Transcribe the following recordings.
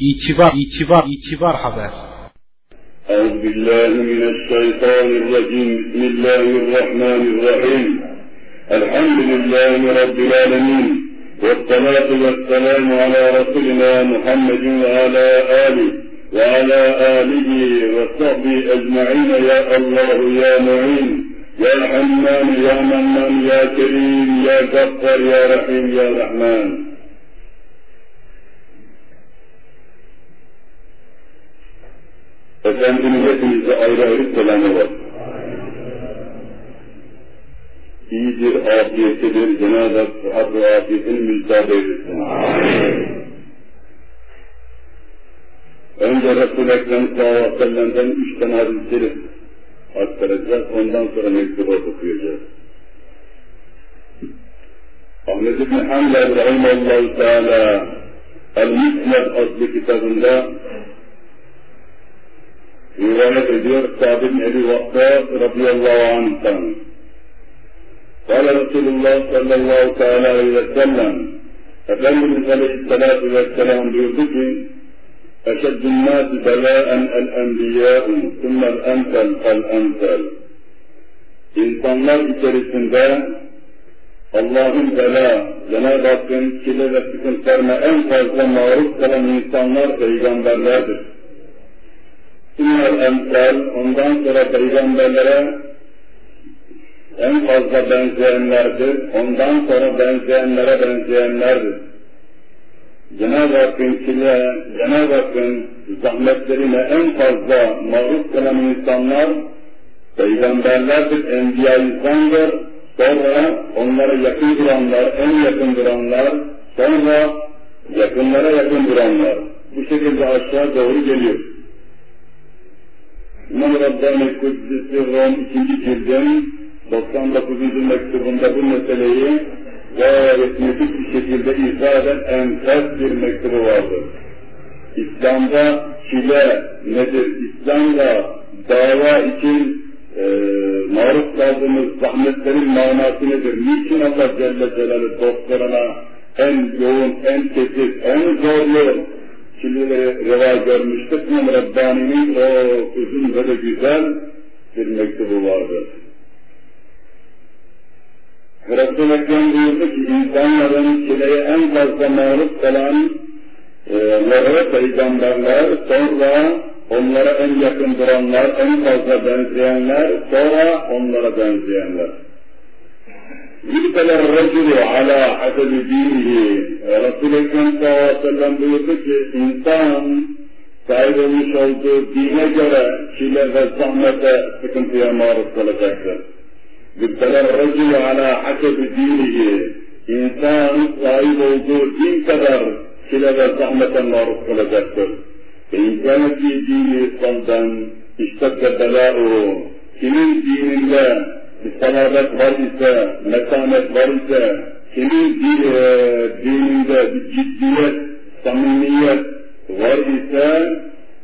İtibar, itibar, itibar haber. أعوذ بالله من الشيطان الرجيم بسم الله الرحمن الرحيم الحمد لله رب العالمين والصلاة والسلام على رسولنا محمد وعلى آله وعلى آله وصحبه أجمعين يا الله يا معين يا حنان يا منان يا كريم يا غفار يا رحيم يا رحمن Efendimiz hepinize ayrı ayrı selamı var. İyidir, afiyetlidir. Cenab-ı Hak sıhhat ve afiyetini müjdat eylesin. Önce Resul-i Ekrem sallallahu aleyhi ve sellem'den üç tane hadis-i aktaracağız. Ondan sonra mektubu okuyacağız. Ahmet İbni Hanbel Rahimallahu Teala El-Müsned adlı kitabında رواية رجال سعد بن أبي وقاص رضي الله عنه قال رسول الله صلى الله تعالى عليه وسلم النبي عليه الصلاة والسلام بوصفهم أشد الناس بلاء الأنبياء ثم الأمثل فالأمثل İnsanlar içerisinde Allah'ın bela, Cenab-ı Hakk'ın kirli ve sıkıntılarına en fazla maruz kalan insanlar peygamberlerdir. Sünnel emsal, ondan sonra peygamberlere en fazla benzeyenlerdir, ondan sonra benzeyenlere benzeyenlerdir. Cenab-ı Hakk'ın çile, Cenab-ı Hakk'ın zahmetlerine en fazla maruz kalan insanlar peygamberlerdir, enbiya-i sonra onlara yakın duranlar, en yakın duranlar, sonra yakınlara yakın duranlar. Bu şekilde aşağı doğru geliyor. İmam Rabbani Kuddisi Rom 2. cildin 99. mektubunda bu meseleyi gayet nefis bir şekilde izah eden enfes bir mektubu vardır. İslam'da çile nedir? İslam'da dava için e, maruz kaldığımız zahmetlerin manası nedir? Niçin Allah Celle Celaluhu dostlarına en yoğun, en kesif, en zorlu çileleri reva görmüştür? İmam Rabbani'nin o uzun ve de güzel bir mektubu vardır. Resul-i Ekrem buyurdu ki insanların çileye en fazla maruz kalan e, peygamberler, sonra onlara en yakın duranlar, en fazla benzeyenler, sonra onlara benzeyenler. يقبل الرجل على حسب دينه. رسول الله صلى الله عليه وسلم بوده إنسان سعيد میشود دینه جرا چیله و زحمت سكن فيها صلی الصلاة. علیہ يقبل الرجل على حسب دينه. إنسان سعيد وجود دين قدر شيل و زحمت الله رسول الله فإن كان في دينه صمدا اشتد بلاؤه. كمن دين الله؟ Salavet var ise, metanet var ise, kimin dininde bir ciddiyet, samimiyet var ise,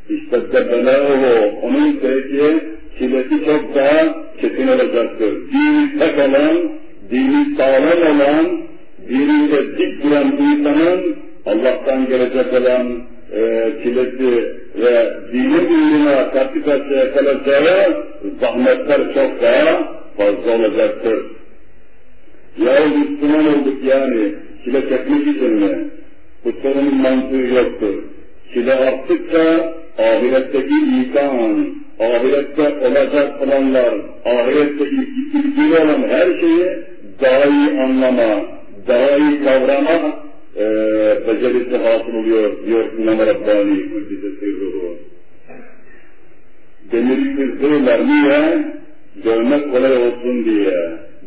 işte belâhu, onun peki çilesi çok daha çetin olacaktır. Dini tek olan, dini sağlam olan, dininde dik duran insanın Allah'tan gelecek olan e, çilesi ve dini uğruna karşı karşıya kalacağı zahmetler çok daha fazla olacaktır. Ya Müslüman olduk yani, çile çekmek için mi? Bu sorunun mantığı yoktur. Çile arttıkça ahiretteki ikan, ahirette olacak olanlar, ahirette ilgili olan her şeyi daha iyi anlama, daha iyi kavrama e, becerisi hasıl oluyor diyor İmam Rabbani Kuddise Sirruhu. Demiri kızdırırlar niye? dövmek kolay olsun diye,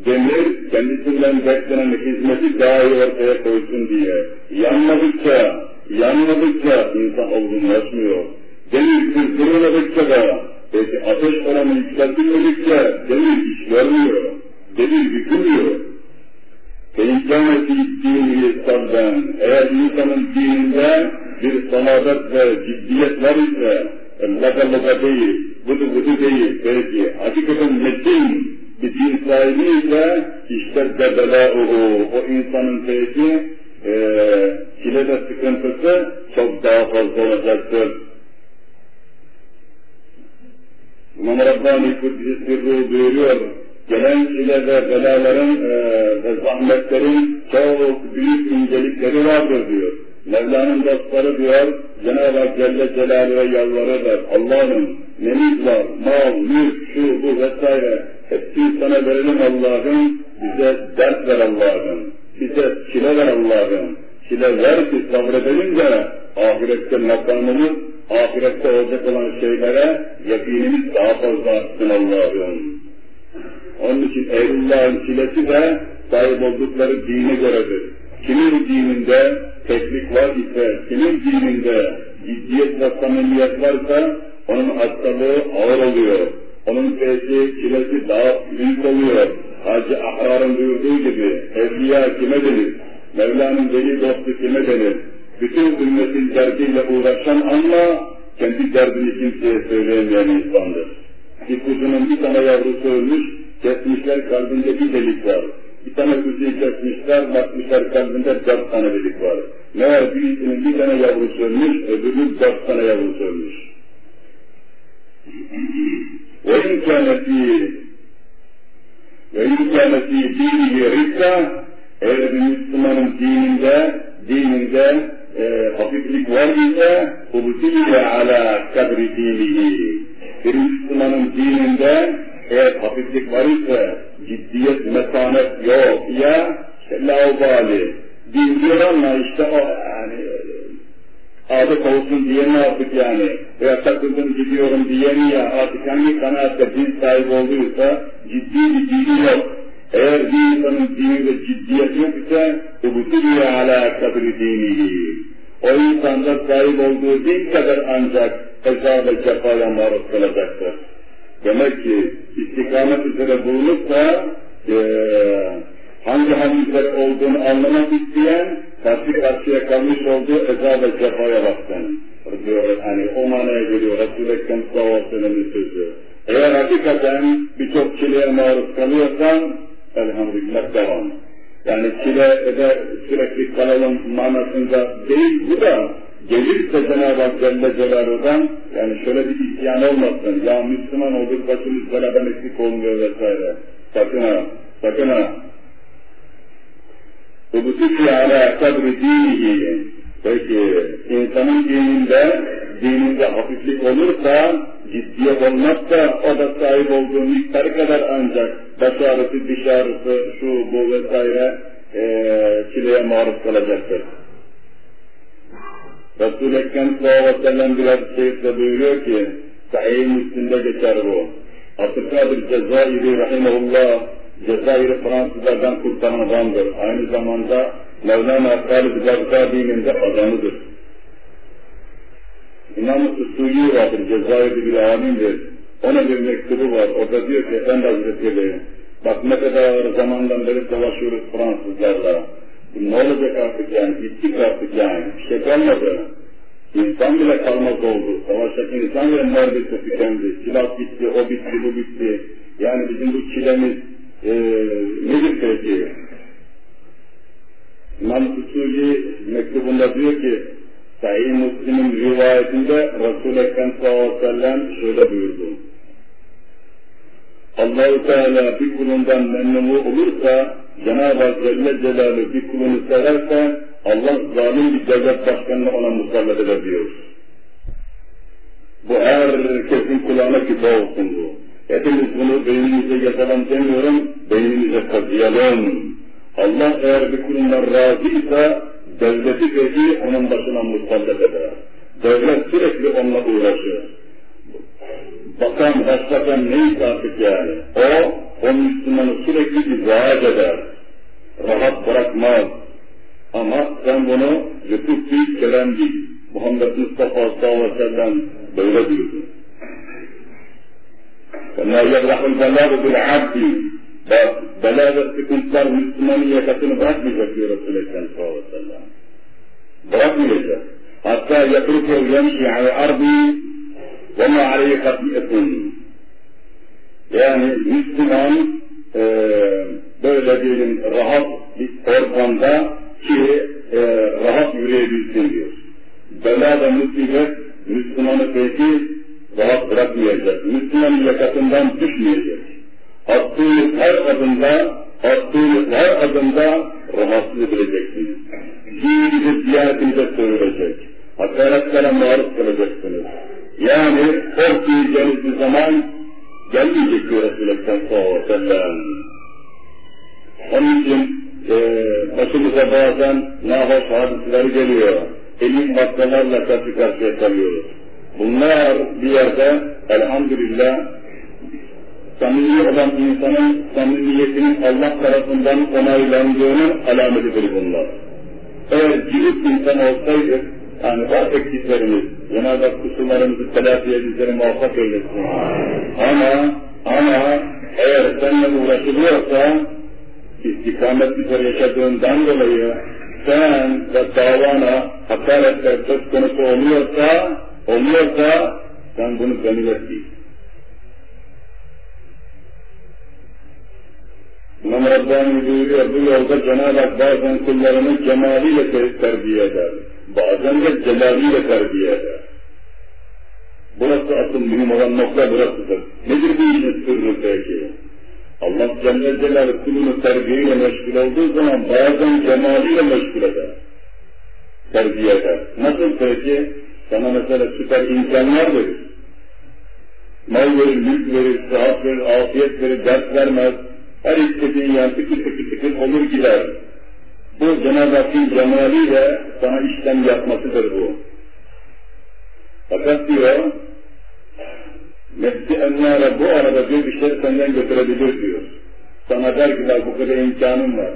demir kendisinden beklenen hizmeti daha iyi ortaya koysun diye, yanmadıkça, yanmadıkça insan olgunlaşmıyor. Demir kızdırmadıkça da, peki ateş oranı yükseltilmedikçe demir iş görmüyor, demir yıkılmıyor. Feinkâneti dini sabben, eğer insanın dininde bir sanadet ve ciddiyet var ise, laka laka değil, budu budu değil, peki hakikaten metin bir din sahibi ise, işte debelâuhu, o insanın peki e, çilede sıkıntısı çok daha fazla olacaktır. İmam Rabbani Kudüs Sirru buyuruyor, gelen çile ve belaların e, ve zahmetlerin çok büyük incelikleri vardır diyor. Mevla'nın dostları diyor, Cenab-ı Hak Celle Celaluhu'ya yalvarırlar. Allah'ım var, mal, mülk, şu, bu vesaire. Hepsini sana verelim Allah'ım. Bize dert ver Allah'ım. Bize çile ver Allah'ım. Çile ver ki sabredelim de ahirette makamımız, ahirette olacak olan şeylere yakinimiz daha fazla artsın Allah'ım. Onun için Ehlullah'ın çilesi de sahip oldukları dine göredir. Kimin dininde teklik var ise, kimin dininde ciddiyet ve samimiyet varsa onun hastalığı ağır oluyor. Onun peki çilesi daha büyük oluyor. Hacı Ahrar'ın buyurduğu gibi evliya kime denir? Mevla'nın veli dostu kime denir? Bütün ümmetin derdiyle uğraşan ama kendi derdini kimseye söyleyemeyen insandır. Bir kuzunun bir tane yavrusu ölmüş, kesmişler kalbinde bir delik var. Bir tane kuzuyu kesmişler, bakmışlar kalbinde dört tane delik var. Meğer birisinin bir tane yavrusu ölmüş, öbürünün dört tane yavrusu ölmüş. وإن كان في وإن كان في دينه ركة من دين ذا دين ذا خفيف لك وردة قبسية على كبر دينه. من دين ذا إذ خفيف لك وردة جدية مسانة يوم يا لا أبالي. دين ذا ما يشتغل يعني adet olsun diye ne yaptık yani? Veya takıldım gidiyorum diyeni ya artık hangi kanaatte din sahibi olduysa ciddi bir dini yok. Eğer bir insanın dininde ciddiyet yok ise ubutiye ala kadri dinihi. O insanda sahip olduğu din kadar ancak ve cefaya maruz kalacaktır. Demek ki istikamet üzere bulunursa e, hangi hadisler olduğunu anlamak isteyen karşı karşıya kalmış olduğu eza ve cefaya baksın. Diyor, hani o manaya geliyor Resul-i Ekrem sallallahu sözü. Eğer hakikaten birçok çileye maruz kalıyorsan elhamdülillah devam. Yani çile de sürekli kalalım manasında değil bu da gelirse Cenab-ı Hak Celle Celaluhu'dan yani şöyle bir isyan olmasın. Ya Müslüman olduk başımız beladan eksik olmuyor vesaire. Sakın ha, sakın ha. Ubutuki ala kadri dinihi. Peki insanın dininde, dininde hafiflik olursa, ciddiyet olmazsa o da sahip olduğu miktar kadar ancak baş ağrısı, diş ağrısı, şu bu vesaire e, çileye maruz kalacaktır. Resul-i Ekrem sallallahu aleyhi ve sellem buyuruyor ki, Sahih Müslim'de geçer bu. Abdülkadir Cezayir'i rahimahullah, Cezayir'i Fransızlardan kurtaran adamdır. Aynı zamanda Mevlana Halid Bagdadi'nin de adamıdır. İmam-ı Usulü vardır, Cezayir'de bir alimdir. Ona bir mektubu var, orada diyor ki, Efendi Hazretleri, bak ne kadar zamandan beri savaşıyoruz Fransızlarla. Ne olacak artık yani, bittik artık yani, bir şey kalmadı. İnsan bile kalmaz oldu. Savaştaki insan bile neredeyse tükendi. Silah bitti, o bitti, bu bitti. Yani bizim bu çilemiz nedir peki? İmam Usulü mektubunda diyor ki, Sahih Müslim'in rivayetinde Resul-i Ekrem sallallahu aleyhi ve sellem şöyle buyurdu. Allah-u Teala bir kulundan memnun olursa, Cenab-ı Hak Celle Celaluhu bir kulunu severse, Allah zalim bir devlet başkanını ona musallat eder diyor. Bu herkesin kulağına küpe olsun bu. Hepimiz bunu beynimize yazalım demiyorum, beynimize kazıyalım. Allah eğer bir kulundan razıysa, devleti peki onun başına musallat eder. Devlet sürekli onunla uğraşır. Bakan, başbakan neyse artık yani, o, o Müslümanı sürekli izah eder. Rahat bırakmaz. Ama sen bunu lütuf değil, kelam değil. Muhammed Mustafa sallallahu aleyhi ve sellem böyle buyurdu. وما يفرح البلاغ بالعبد. بلاغة تكون صار مسلمانية تكون برحمة في رسول الله صلى الله عليه وسلم. برحمة حتى يتركه يمشي على الأرض وما عليه خطيئة. يعني Müslüman e, böyle diyelim rahat bir ortamda ki e, rahat yürüyebilsin diyor. Bela musibet Müslümanı rahat bırakmayacak. Müslümanın yakasından düşmeyecek. Attığınız her adımda, attığınız her adımda rahatsız edileceksiniz. Dininizi ziyaretinize söyleyecek. Hakaretlere maruz kalacaksınız. Yani kork bir zaman gelmeyecek diyor Resulullah sallallahu. Onun için e, başımıza bazen nahoş hadisler geliyor. Emin vakalarla karşı karşıya kalıyoruz. Bunlar bir yerde elhamdülillah samimi olan insanın samimiyetinin Allah tarafından onaylandığının alametidir bunlar. Eğer cirit insan olsaydık, yani var eksiklerimiz, Cenab-ı kusurlarımızı telafiye bizleri muvaffak eylesin. Ama, ama eğer seninle uğraşılıyorsa, istikamet üzere yaşadığından dolayı sen ve davana hakaretler söz konusu oluyorsa, oluyorsa sen bunu ganimet bil. İmam Rabbani buyuruyor, bu yolda Cenab-ı Hak bazen kullarını cemaliyle terbiye eder. Bazen de celaliyle terbiye eder. Burası asıl mühim olan nokta burasıdır. Nedir bu işin sırrı peki? Allah Celle Celaluhu kulunu terbiyeyle meşgul olduğu zaman bazen cemaliyle meşgul eder. Terbiye eder. Nasıl peki? Sana mesela süper imkanlar verir. Mal verir, mülk verir, sıhhat verir, afiyet verir, dert vermez. Her istediğin yer tıkır tıkır tıkır olur gider. Bu Cenab-ı Hakk'ın cemaliyle sana işlem yapmasıdır bu. Fakat diyor, nefsi ennâre bu arada bir bir şey senden götürebilir diyor. Sana der ki bu kadar imkanın var.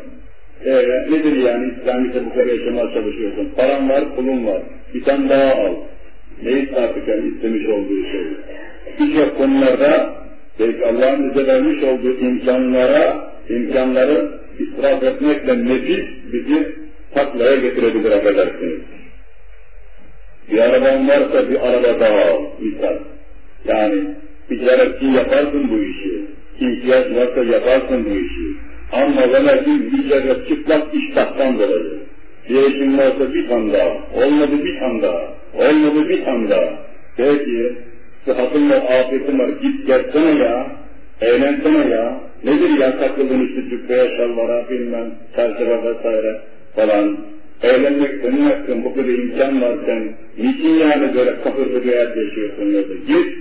Ee, nedir yani İslamiyet'e bu kadar yaşamaya çalışıyorsun? Paran var, pulun var. Bir tane daha al. Neyi artık yani istemiş olduğu şey. Birçok konularda belki Allah'ın bize vermiş olduğu imkanlara, imkanları israf etmekle nefis bizi taklaya getirebilir affedersiniz. Bir araban varsa bir araba daha al, misal. Yani ticaretçi yaparsın bu işi. İhtiyaç varsa yaparsın bu işi. Ama ve lakin kere çıplak iştahtan dolayı. İşin varsa bir tane daha, olmadı bir tane daha, olmadı bir tane daha. Peki, sıhhatın var, afiyetin var, git gelsene ya, eğlensene ya. Nedir ya takıldın işte cübbeye, şalvara, bilmem, çerçeve vesaire falan. Eğlenmek senin hakkın, bu kadar imkan varken, niçin yani böyle kafırlı bir hayat yaşıyorsun. Git,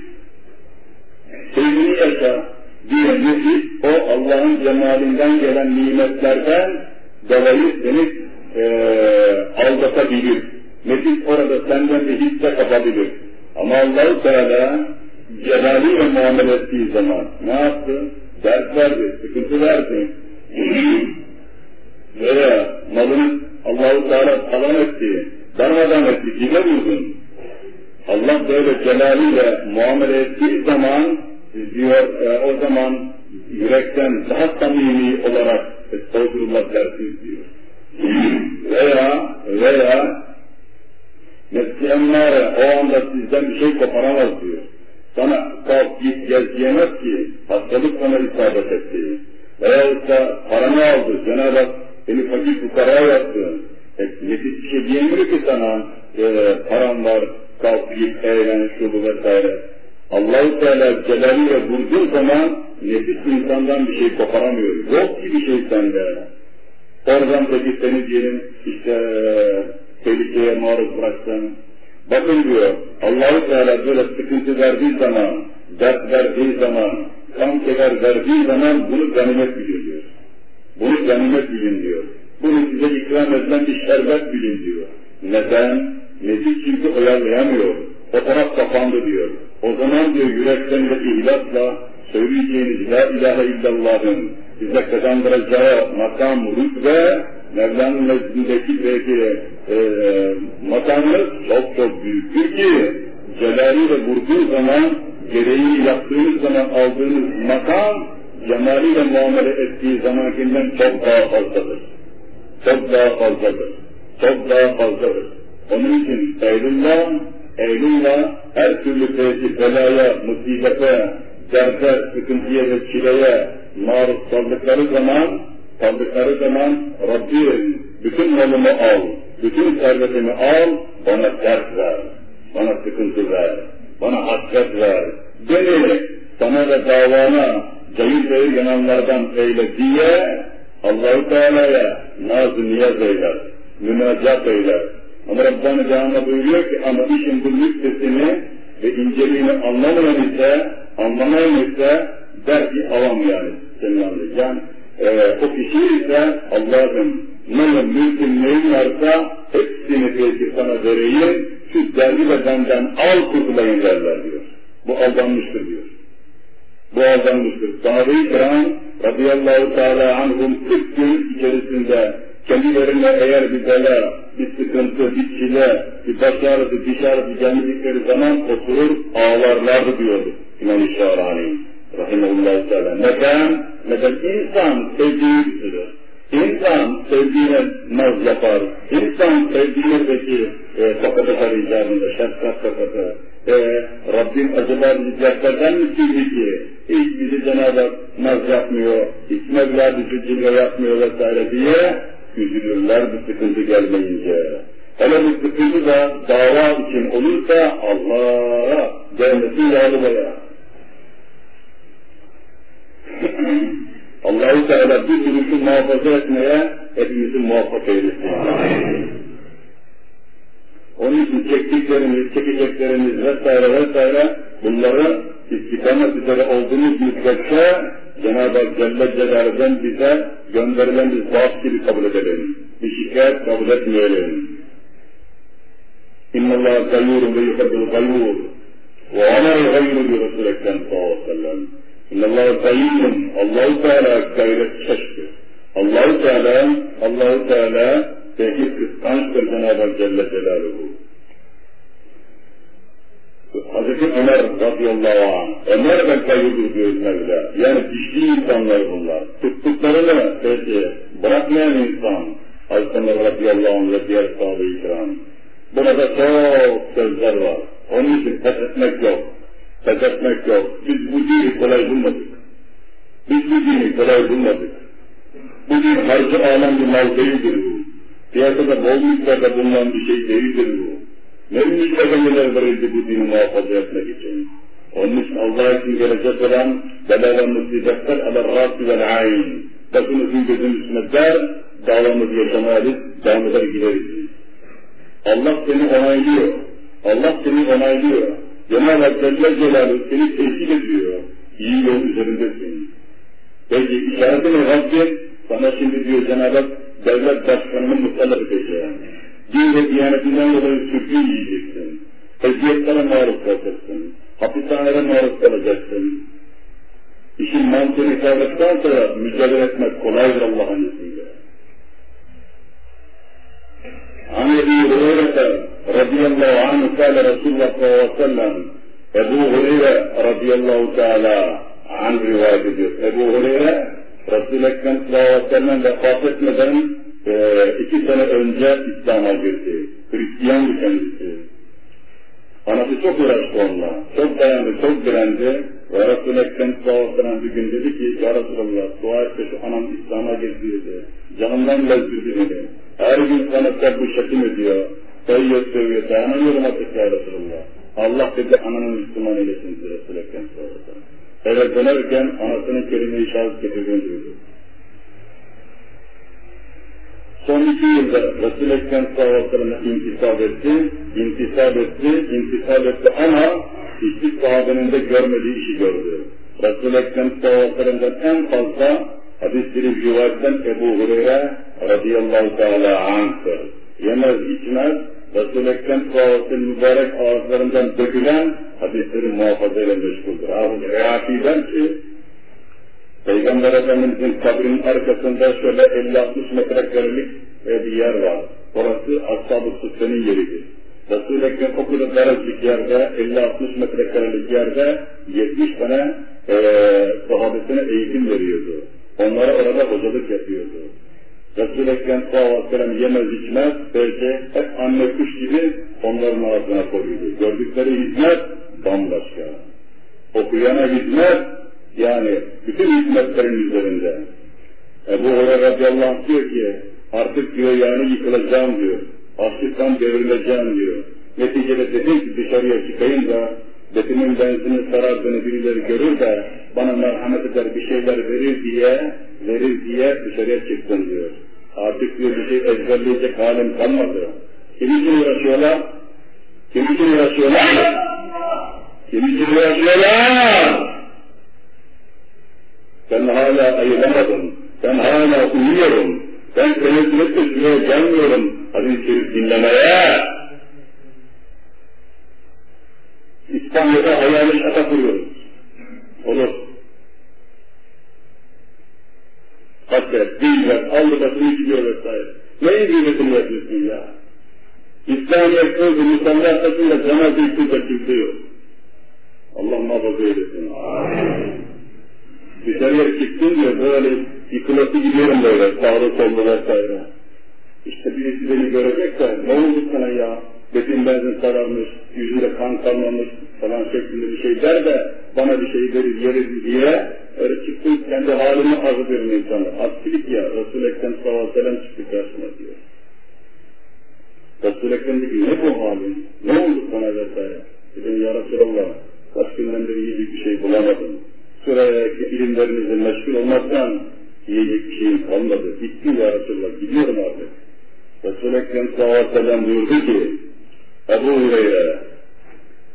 sevgini yaşa diye nefis, o Allah'ın cemalinden gelen nimetlerden dolayı seni e, aldatabilir. Nefis orada senden bir hisse kapabilir. Ama Allah-u Teala celaliyle muamele ettiği zaman ne yaptı? Dert verdi, sıkıntı verdi. Veya malını Allah-u Teala talan etti, darmadan etti, dibe vurdun. Allah böyle celaliyle muamele ettiği zaman diyor e, o zaman yürekten daha samimi olarak Estağfurullah dersiniz diyor. veya veya nefsi o anda sizden bir şey koparamaz diyor. Sana kalk git gez diyemez ki hastalık sana isabet etti. Veyahut da paranı aldı Cenab-ı Hak seni fakir fukara yaptı. E, nefis bir şey diyemiyor ki sana e, param var kalk git eğlen şu bu vesaire. Allah-u Teala celaliyle vurduğu zaman nefis insandan bir şey koparamıyor. Yok ki bir şey sende. Oradan peki seni diyelim işte tehlikeye maruz bıraksın. Bakın diyor Allah-u Teala böyle sıkıntı verdiği zaman, dert verdiği zaman, kan keder verdiği zaman bunu ganimet bilin diyor. Bunu ganimet bilin diyor. Bunu size ikram edilen bir şerbet bilin diyor. Neden? Nefis çünkü oyalayamıyor. O taraf kapandı diyor. O zaman diyor yürekten ve ihlasla söyleyeceğiniz La ilahe illallah'ın size kazandıracağı makam, rütbe, Mevla'nın nezdindeki belki e, makamınız çok çok büyüktür ki celaliyle vurduğu zaman, gereğini yaptığınız zaman aldığınız makam, cemaliyle muamele ettiği zamankinden çok daha fazladır. Çok daha fazladır. Çok daha fazladır. Onun için Eylül'le, Eylül'le her türlü tevzi, belaya, musibete, derde, sıkıntıya ve çileye maruz kaldıkları zaman, kaldıkları zaman Rabbim bütün malımı al, bütün servetimi al, bana dert ver, bana sıkıntı ver, bana hasret ver, beni sana ve davana cayır cayır yananlardan eyle diye Allah-u Teala'ya naz niyaz eyler, münacat eyler. Ama Rabbani Teala buyuruyor ki ama işin bu lüktesini ve inceliğini anlamayan ise, anlamayan ise der ki avam yani senin anlayacağın. Ee, o kişi ise Allah'ın malın mülkün neyin varsa hepsini belki sana vereyim, şu derdi ve benden al kurtulayın derler diyor. Bu aldanmıştır diyor. Bu aldanmıştır. Sahabe-i kiram radıyallahu teala anhum 40 gün içerisinde kendilerine eğer bir bela, bir sıkıntı, bir çile, bir baş ağrısı, diş ağrısı gelmedikleri zaman oturur ağlarlardı diyordu İmam-ı Şahrani. Rahimullah Teala. Neden? Neden? İnsan sevdiği bitirir. İnsan sevdiğine naz yapar. İnsan sevdiğine peki e, atar icabında, şefkat tokatı. E, Rabbim acaba bizi dertlerden mi sildi ki? Hiç bizi Cenab-ı Hak naz yapmıyor, hiç Mevla bizi cilve yapmıyor vesaire diye üzülürler bir sıkıntı gelmeyince. Hele bu sıkıntı da dava için olursa Allah gelmesin bayağı. Allah-u Teala bu duruşu muhafaza etmeye hepimizi muvaffak eylesin. Onun için çektiklerimiz, çekeceklerimiz vesaire vesaire bunları istikamet üzere olduğumuz müddetçe Cenab-ı Hak Celle Celaluhu'dan bize gönderilen bir vaat gibi kabul edelim. Bir şikayet kabul etmeyelim. İnna Allah gayyurun ve yuhabbul gayyur. Ve ana gayyurun bi Resulekten sallallahu aleyhi. Allah-u Teala gayretkeştir. Allah-u Teala, Allah-u Teala belki kıskançtır Cenab-ı Hak Celle Celaluhu. Hazreti Ömer radıyallahu anh, Ömer ve kayıdır diyor. Yani dişli insanlar bunlar. Tuttuklarını peki bırakmayan insan. Hazreti Ömer radıyallahu anh ve diğer sahabe-i kiram. Burada çok sözler var. Onun için pes etmek yok. Pes etmek yok. Biz bu dini kolay bulmadık. Biz bu dini kolay bulmadık. Bu din harcı alan bir mal değildir bu. Piyasada bol miktarda bulunan bir şey değildir bu. Ne mücadeleler verildi bu dini muhafaza etmek için. Onun için Allah için gelecek olan bela ve musibetler ala râsi vel ayn. Başımızın gözün üstüne der, davamızı yaşamayız, devam gideriz. Allah seni onaylıyor. Allah seni onaylıyor. Cenab-ı Hak Celle Celaluhu seni teşkil ediyor. İyi yol üzerindesin. Peki işareti ne Rabbim? Sana şimdi diyor Cenab-ı Hak devlet başkanını mutlaka edeceğim. Din ve diyanetinden dolayı sürgü yiyeceksin. Eziyetlere maruz kalacaksın. Hapishanelere maruz kalacaksın. İşin mantığını kavradıktan sonra mücadele etmek kolaydır Allah'ın izniyle. عن ابي هريره رضي الله عنه قال رسول الله صلى الله عليه وسلم Ebu Hureyre radıyallahu teala an rivayet ediyor. Ebu Hureyre Resul-i Ekrem sallallahu aleyhi ve sellem vefat etmeden e, iki sene önce İslam'a girdi. Hristiyandı kendisi. Anası çok uğraştı onunla. Çok dayandı, çok direndi. Ve Resul-i Ekrem sallallahu bir gün dedi ki Ya Resulallah dua et şu anam İslam'a girdi dedi. Canımdan lezzeti beni. Her gün sana bu şekim ediyor. Sayıyor, sövüyor. Dayanamıyorum artık Ya Resulallah. Allah dedi ananın Müslüman eylesin Resul-i Ekrem sallallahu Eve dönerken anasının kelime-i şahit getirdiğini duydu. Son iki yılda Resul-i Ekrem sallallahu intisap etti, intisap etti, intisap etti ama hiçbir sahabenin de görmediği işi gördü. Resul-i Ekrem sallallahu en fazla hadis-i rivayetten Ebu Hureyre radıyallahu teala anh'tır. Yemez içmez, Resul-i Ekrem sallallahu mübarek ağızlarından dökülen hadisleri muhafaza ile meşguldür. Abi Reaki'den ki Peygamber Efendimiz'in kabrinin arkasında şöyle 50-60 metrekarelik bir yer var. Orası Ashab-ı Suffe'nin yeridir. Resul-i Ekrem o kadar daracık yerde, 50-60 metrekarelik yerde 70 tane e, sahabesine eğitim veriyordu. Onlara orada hocalık yapıyordu. Resul-i Ekrem sallallahu yemez içmez, belki hep anne kuş gibi onların ağzına koyuyordu. Gördükleri hizmet bambaşka. Okuyana hizmet, yani bütün hizmetlerin üzerinde. Ebu Hureyre radıyallahu anh diyor ki, Artık diyor yani yıkılacağım diyor. Açlıktan devrileceğim diyor. Neticede dedim ki dışarıya çıkayım da betimin benzini sarardığını birileri görür de bana merhamet eder bir şeyler verir diye verir diye dışarıya çıktım diyor. Artık diyor bir şey ezberleyecek halim kalmadı. Kim için uğraşıyorlar? Kim için uğraşıyorlar? Kim için uğraşıyorlar? Ben hala ayılamadın. Ben hala uyuyorum. Ben tenezzületle şuraya gelmiyorum. Hadis-i Şerif dinlemeye. İstanbul'da hayali şaka kuruyoruz. Olur. Hasret, gıybet, aldı basını içiliyor vesaire. Neyin gıybetini yapıyorsun ya? İslamiyet öldü, Müslümanlar arasında cenaze yıkılacak kimse yok. Allah muhafaza eylesin. Dışarıya çıktın diyor, böyle yıkılası gidiyorum böyle, sağda solda vesaire. İşte birisi beni görecek de, ne oldu sana ya? Betin benzin sararmış, yüzünde kan kalmamış falan şeklinde bir şey der de bana bir şey verir yeriz diye öyle çıktım kendi halimi arz ediyorum insanlar. Aksilik ya Resul-i Ekrem sallallahu aleyhi ve sellem çıktı karşıma diyor. Resul-i Ekrem dedi ne bu halin? Ne oldu sana vesaire? Dedim ya Resulallah kaç günden beri yiyecek bir şey bulamadım. Sürekli ilimlerinizle meşgul olmaktan yiyecek bir şeyim kalmadı. Bitti ya Resulallah gidiyorum artık. Resul-i Ekrem sallallahu buyurdu ki Ebu Hureyre,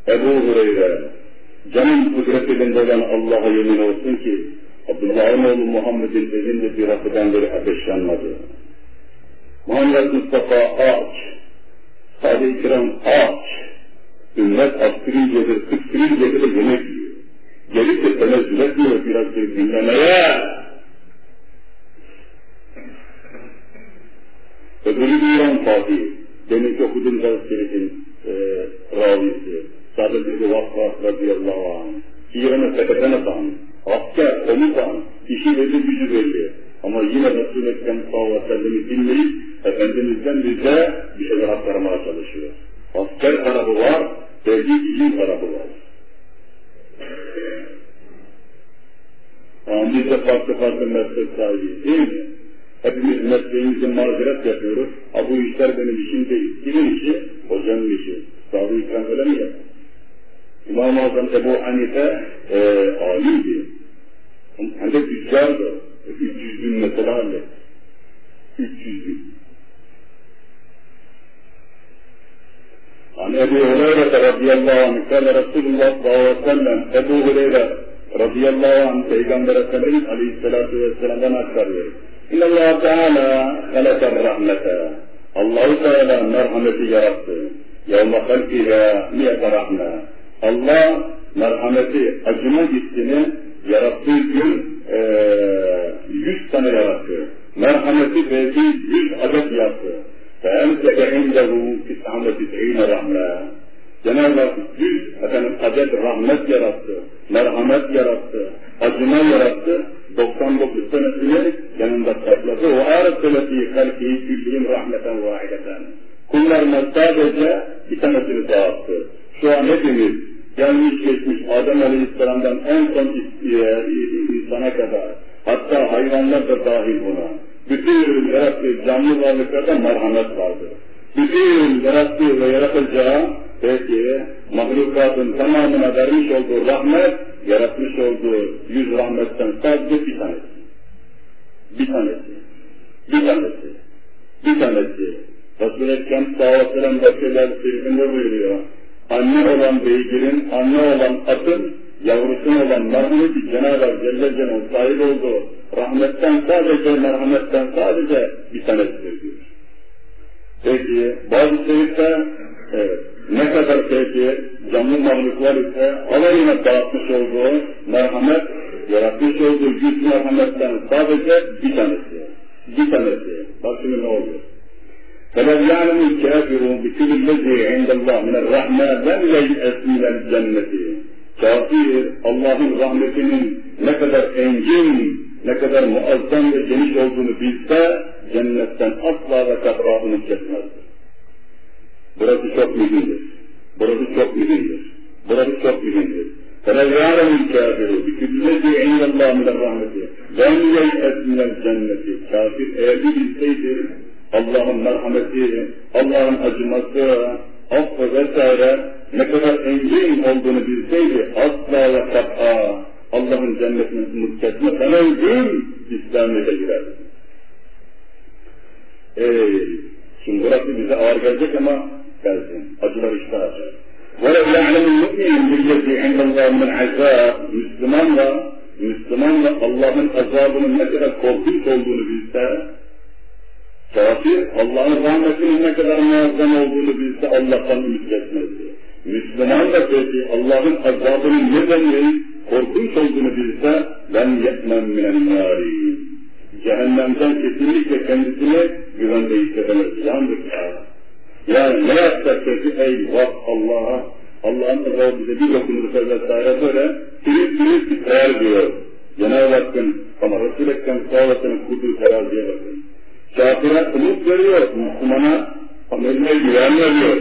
Ebu Hureyre, canın kudret elinde olan Allah'a yemin olsun ki, Abdullah'ın oğlu Muhammed'in elinde bir haftadan beri ateş yanmadı. Muhammed Mustafa aç, sahabe-i aç, ümmet asgari gelir, kıskırı gelir de yemek. Gelip de tenezzül etmiyor biraz bir dinlemeye. Öbürü diyor Fatih, demin okuduğum Şerif'in e, ravisi, Sadat İbni Vakkas radıyallahu anh, Siren'e seketen atan, asker, komutan, işi belli, gücü belli. Ama yine Resul-i Ekrem sallallahu aleyhi ve sellem'i dinleyip, Efendimiz'den bize bir şeyler aktarmaya çalışıyor. Asker tarafı var, belli ilim tarafı var. Yani biz de farklı farklı meslek sahibiyiz değil mi? Hepimiz mesleğimizi mazeret yapıyoruz. Ha bu işler benim işim değil. Kimin işi? Hocanın işi. Sahabe-i öyle mi yapar? İmam-ı Azam Ebu Hanife e, alimdi. Hem de tüccardı. 300 bin mesela hallet. 300 bin. An Ebu Hureyre radıyallahu anh, kâle Resulullah sallallahu aleyhi ve sellem, Ebu Hureyre radıyallahu anh Peygamber Efendimiz aleyhissalatu vesselam'dan aktarıyor. İnnallâhu teâlâ halakar rahmete. Allahu Teala merhameti yarattı. Yevme halkiha miyete rahme. Allah merhameti acıma hissini yarattığı gün e, yüz tane yarattı. Merhameti belki yüz adet yaptı. Ve emseke indehu tis'ameti te'ine rahme. Cenab-ı Hak yüz adet rahmet yarattı merhamet yarattı, acıma yarattı. 99 tanesini yanında sakladı. O arasıleti kalkiyi küllihim rahmeten vahideten. Kullarına sadece bir tanesini dağıttı. Şu an hepimiz gelmiş geçmiş Adem Aleyhisselam'dan en son insana kadar hatta hayvanlar da dahil buna. Bütün yarattığı canlı varlıklarda merhamet vardır. Bütün yarattığı ve yaratacağı peki mahlukatın tamamına vermiş olduğu rahmet, Allah'ın bize bir dokunursa vesaire böyle kilit kilit titrer diyor. Cenab-ı Hakk'ın ama Resul-i Ekrem sallallahu kurduğu teraziye bakın. Kafire umut veriyor, Müslümana ameline güven veriyor.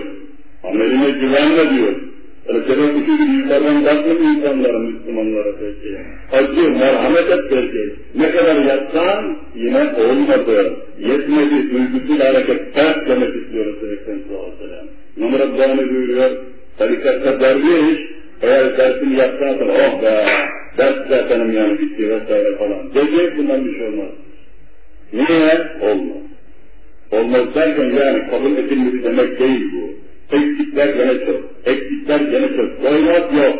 Ameline güvenme diyor. Öyle sebep iki gibi yukarıdan bakmıyor insanlara, Müslümanlara peki. Acı, merhamet et peki. Ne kadar yapsan yine olmadı. Yetmedi, duygusuyla hareket ters demek istiyor aleyhi ve sellem. İmam Rabbani buyuruyor, tarikatta derviş, eğer dersini yapsan sonra oh be, ders zatenim yani bitti vesaire falan. Diyecek bundan bir şey olmaz. Niye? Olmaz. Olmaz derken yani kabul edilmedi demek değil bu. Eksikler gene çok. Eksikler gene çok. Doymak yok.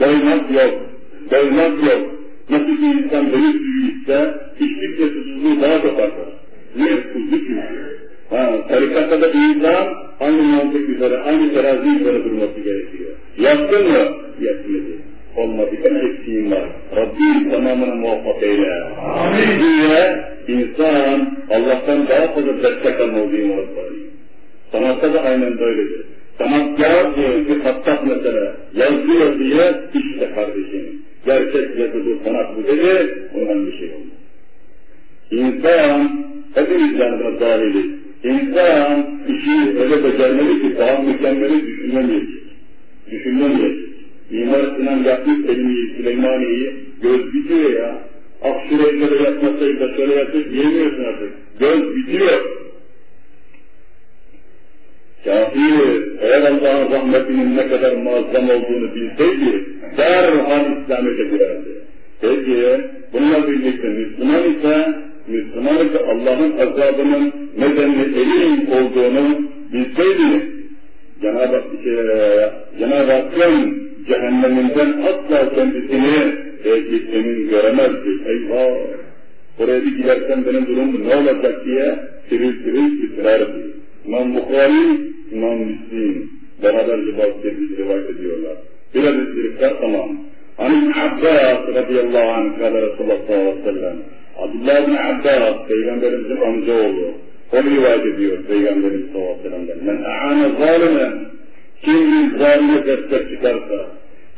Doymak yok. Doymak yok. Nasıl ki insan büyük büyüyse içtikçe susuzluğu daha çok artar. Niye? Susuzluk çünkü. Ha, tarikatta da insan aynı mantık üzere, aynı terazi üzere durması gerekiyor. Yaptın mı? Yetmedi. Olmadı. Ben eksiğim var. Rabbim tamamını muvaffak eyle. Amin. Diye insan Allah'tan daha fazla destek almalı diye Sanatta da aynen böyledir. Sanatkar diye bir hattat mesela yazıyor diye işte kardeşim. Gerçek yazılı sanat bu dedi, ondan bir şey olmaz. İnsan, hepimiz yanında dahiliz. İnsan işi öyle becermeli ki daha mükemmeli düşünemeyecek. Düşünemeyecek. Mimar Sinan yapmış elini Süleymaniye'yi göz bitiyor ya. Ah şurayı şöyle yapmasaydı da şöyle yapsaydı diyemiyorsun artık. Göz bitiyor. Kafir eğer Allah'ın rahmetinin ne kadar muazzam olduğunu bilseydi derhal İslamiyet'e girerdi. Peki bununla birlikte Müslüman ise Müslüman ise Allah'ın azabının nedenli elin olduğunu bilseydi Cenab-ı Hak, şey, Cenab-ı Hakk'ın cehenneminden asla kendisini belki emin göremezdi. Eyvah! Oraya bir gidersen benim durumum ne olacak diye tiril tiril titrerdi. İmam Bukhari, İmam Müslim beraber rivayet, rivayet ediyorlar. Bir hadis şerifler tamam. Hani Abbas radıyallahu anh kâle Resulullah sallallahu aleyhi ve sellem. Abdullah bin Abbas, Peygamberimizin amcaoğlu. O rivayet ediyor Peygamberimiz sallallahu aleyhi ve sellem'den. Men a'ane zalimen, kim bir zalime destek çıkarsa,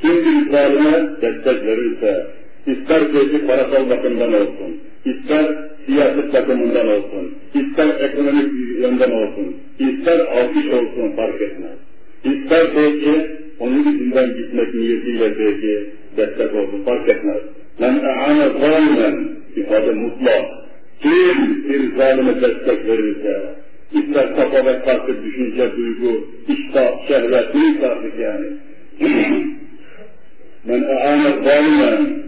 kim bir zalime destek verirse, ister sözlük parasal bakımdan olsun, ister siyaset bakımından olsun, ister ekonomik yönden olsun, ister alkış olsun fark etmez. İster belki onun yüzünden gitmek niyetiyle belki destek olsun fark etmez. Men e'ane zalimen ifade mutlak. Kim bir zalime destek verirse, ister kafa ve kalkıp düşünce, duygu, iştah, şehvet, neyse artık yani. Men e'ane zalimen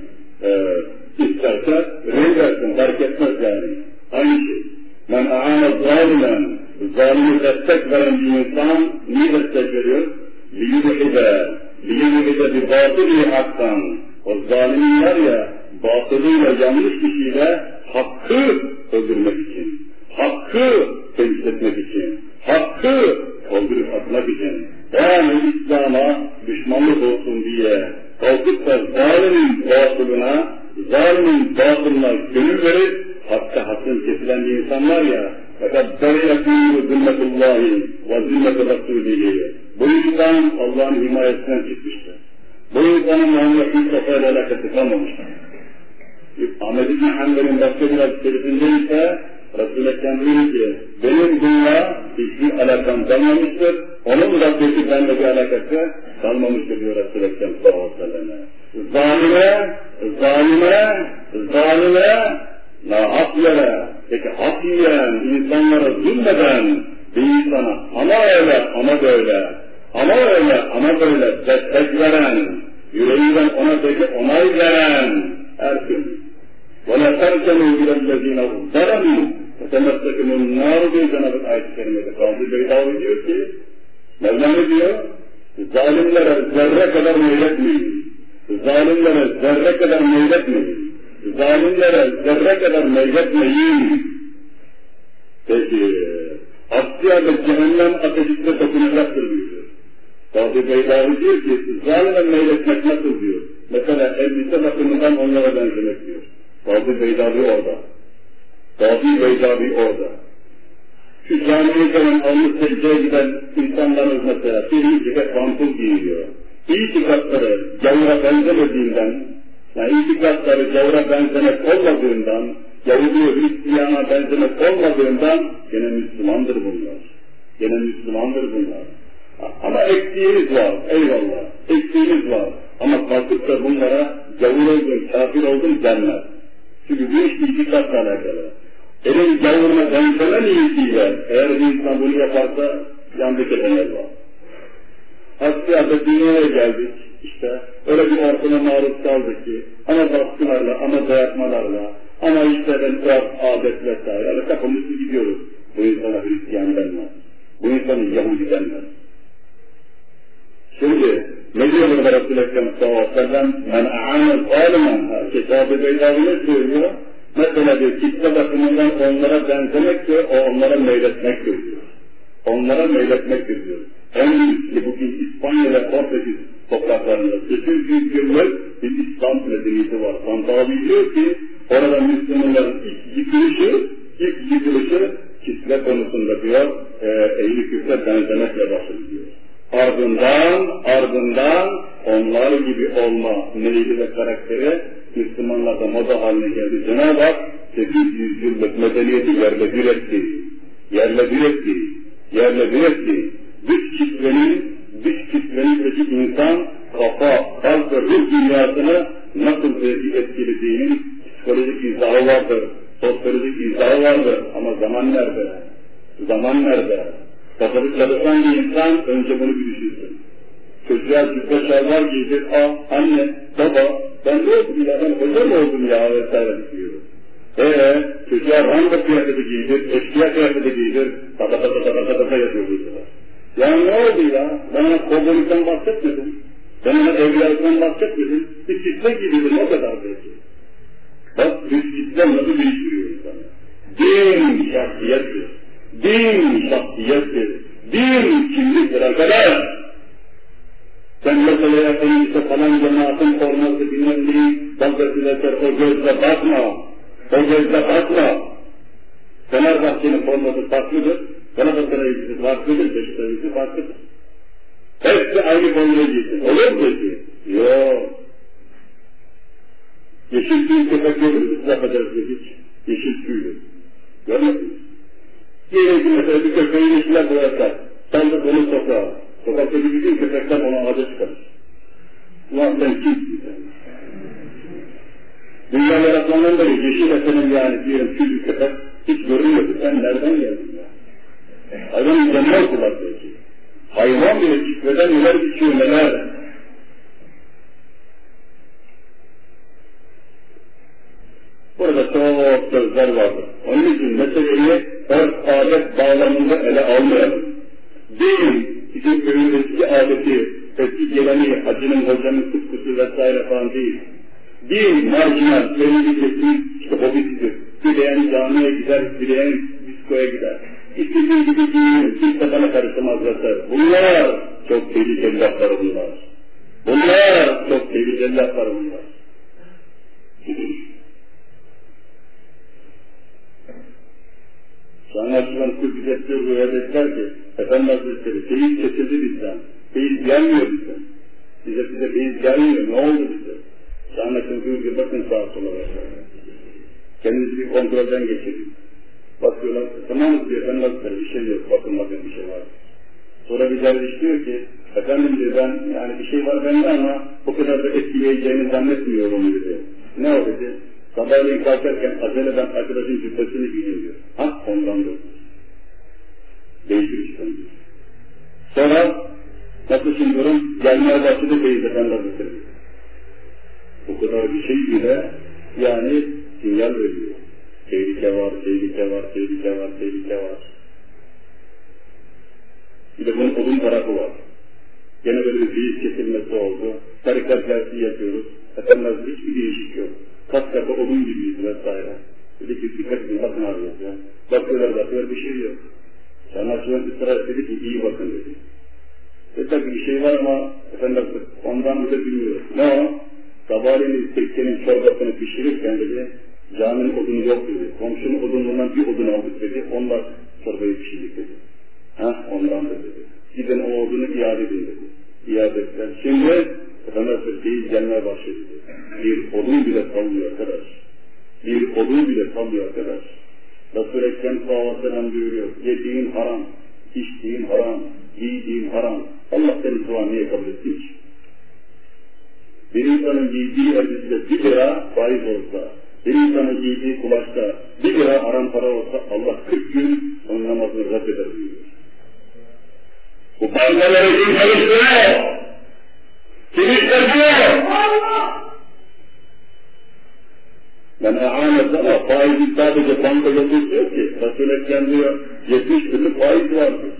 olmadığından gene Müslümandır bunlar. Gene Müslümandır bunlar. Ama eksiğimiz var, eyvallah. Eksiğimiz var. Ama kalkıp da bunlara gavur oldun, kafir oldun denmez. Çünkü bu iş itikatla alakalı. Elin gavuruna benzeme niyetiyle eğer bir insan bunu yaparsa yandık edenler var. Hatta dünyaya geldik işte öyle bir ortama maruz kaldık ki ama baskılarla ama dayatmalarla ama ben tuhaf adet vesaire öyle kapımızı gidiyoruz. Bu insana Hristiyan denmez. Bu insanın Yahudi denmez. Şimdi ne diyor burada Resulü Ekrem sallallahu aleyhi ve sellem? Men a'ane zalimen. Kitab-ı Beydavi ne söylüyor? Mesela bir kitle bakımından onlara benzemektir, o onlara meyletmektir diyor. Onlara meyletmektir diyor. En büyük bugün İspanya ve Portekiz topraklarında 800 yıllık bir İslam medeniyeti var. Santavi diyor ki orada Müslümanların ilk yıkılışı, ilk yıkılışı kitle konusunda diyor, e, ehli küfre benzemekle başlıyor. Ardından, ardından onlar gibi olma meyli ve karakteri Müslümanlarda moda haline geldi. Cenab-ı Hak 800 yıllık medeniyeti yerle bir etti. Yerle bir etti. Yerle bir etti. Dış kitlenin, dış kitlenin insan kafa, kalp ve ruh dünyasını nasıl etkilediğinin psikolojik izahı vardır. Sosyolojik izahı vardır. Ama zaman nerede? Zaman nerede? Kafası çalışan bir insan önce bunu bir düşünsün. Çocuğa cübbe şalvar giydir, ah anne, baba, ben ne oldum ya, ben hoca mı oldum ya vesaire diyor. Eee çocuğa ranga kıyafeti giydir, eşkıya kıyafeti giydir, tata tata tata tata yapıyor bu sefer. Ya ne oldu ya? Kovbolikten bahsetmedim. Ben ona evliyalıktan bahsetmedim. Bir kitle giydirdim o kadar belki. Bak bir kitle nasıl değiştiriyor insanı. Din şahsiyettir. Din şahsiyettir. Din kimliktir arkadaş. Sen mesela efendim işte falan cemaatin forması bilmem neyi dalgasıyla o gözle bakma. O gözle bakma. Fenerbahçe'nin forması farklıdır. Galatasaray'ın farklıdır. Beşiktaş'ın farklıdır. Hepsi aynı formayı giysin. Olur mu peki? Yok. Yeşil tüy köpek görür mü? Yapacağız hiç. Yeşil tüylü. Görmediniz. Diyelim ki mesela bir köpeğin içine koyarsak, sandık onu sokağa. Sokaktaki lira faiz olsa, bir insanın giydiği kumaşta bir lira haram para olsa Allah 40 gün onun namazını reddeder buyuruyor. Bu bankaları kim çalıştırıyor? Kim işletiyor? Yani ehanette ama faizi sadece banka yapıyor ki. Resul-i Ekrem diyor, 70 türlü faiz vardır.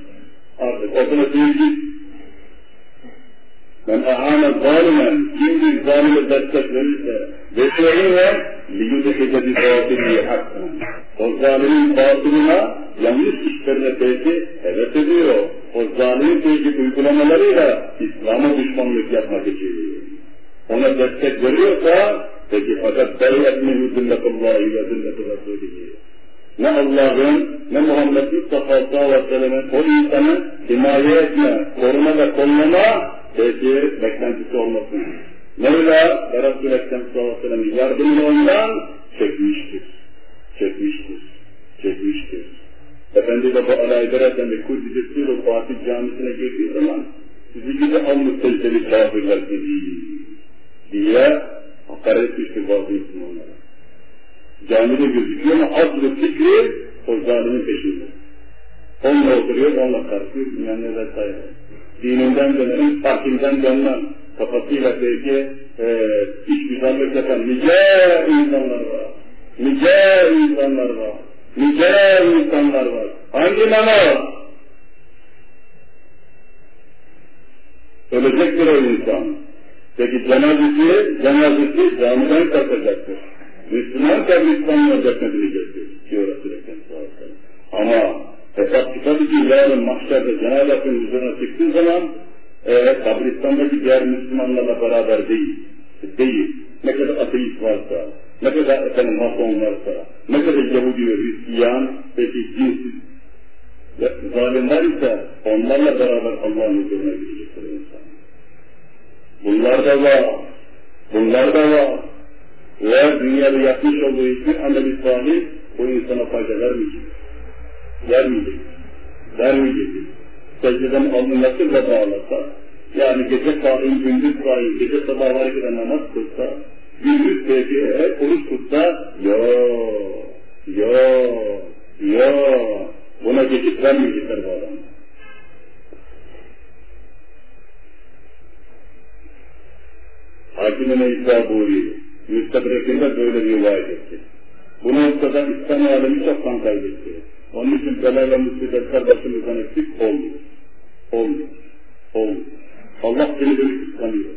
Artık ortada değil. Men ehane zalimen, kim bir zalime destek verirse, verirse liyudekece bir batiliyi hakkın. O zalimin batılına yanlış işlerine belki evet ediyor. O zalimin belki uygulamalarıyla İslam'a düşmanlık yapmak için. Ona destek veriyorsa peki fakat beyet min zilletullahi ve zilletu Resulihi. Ne Allah'ın ne Muhammed Mustafa sallallahu aleyhi ve sellem'in o insanı himaye etme, koruma ve kollama belki beklentisi olmasın. Mevla ve Resul-i Ekrem sallallahu aleyhi ve sellem'in ondan çekmiştir. Çekmiştir. Çekmiştir. Efendi Baba Alaydar Efendi Kudüs'ü Fatih Camisi'ne girdiği zaman sizi gibi almış secdeli kafirler dedi diye hakaret etmiştir bazı Müslümanlara. Camide gözüküyor ama aslı fikri o zalimin peşinde. Onunla oturuyor, onunla kalkıyor, bilmem ne vesaire. Dininden dönerim, hakimden dönmem. Kafasıyla belki e, iç güzellik yapan nice insanlar var. Nice insanlar var. Nice insanlar var. Hangi mana? Ölecektir o insan. Peki cenazesi, cenazesi camiden kalkacaktır. Müslüman kabristanına defnedilecektir. Diyor Resulü Ama hesap kitabı ki yarın mahşerde Cenab-ı Hakk'ın huzuruna çıktığı zaman e, kabristandaki diğer Müslümanlarla beraber değil. Değil. Ne kadar ateist varsa, ne kadar efendim mason varsa, ne kadar Yahudi ve Hristiyan, peki cinsiz zalimler ise onlarla beraber Allah'ın huzuruna gidecektir insan. Bunlar da var. Bunlar da var. Ve dünyada yapmış olduğu hiçbir salih o insana fayda vermeyecek. Vermeyecek. Vermeyecek. Secdeden alnı nasıl da bağlasa, yani gece kain, gündüz kain, gece sabahları kadar namaz kılsa, gündüz belki hep oruç tutsa, yo, yo, yo, buna geçit vermeyecekler bu adam. Hakim-i İsaburi, müstebrekinde böyle rivayet etti. Bu noktada İslam alemi çoktan kaybetti. Onun için bela ve musibetler başımızdan eksik olmuyor. Olmuyor. Olmuyor. Allah seni böyle kıskanıyor.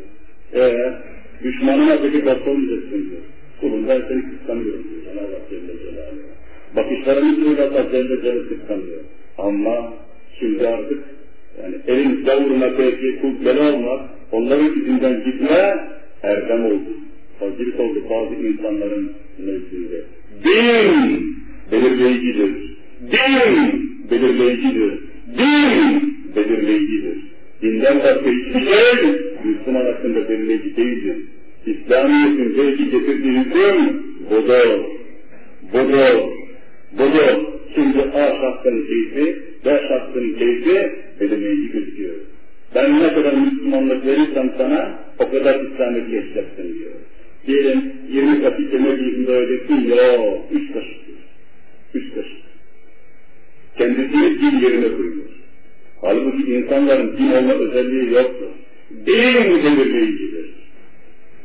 Eğer düşmanına peki basılmayacaksın diyor. Kulunda seni kıskanıyorum diyor Cenab-ı Hak Celle Celaluhu. Bakışlarını söyle Allah Celle Celaluhu kıskanıyor. Ama şimdi artık yani elin gavuruna belki kul bela olmak, onların izinden gitme erdem oldu. Fazilet oldu bazı insanların nezdinde. Din belirleyicidir. Din belirleyicidir. Din belirleyicidir. Dinden başka hiçbir şey Müslüman hakkında belirleyici değildir. İslamiyet'in belki getirdiği hüküm budur. Budur. Budur. Şimdi A şahsının keyfi, B şahsının keyfi belirleyici gözüküyor. Ben ne kadar Müslümanlık verirsem sana o kadar İslamiyet geçeceksin diyor. Diyelim 20 kaşık yemek yiyip doyacaksın. Yok, 3 kaşık. 3 kaşık. Kendisini din yerine koyuyor. Halbuki insanların din olma özelliği yoktur. Din belirleyicidir.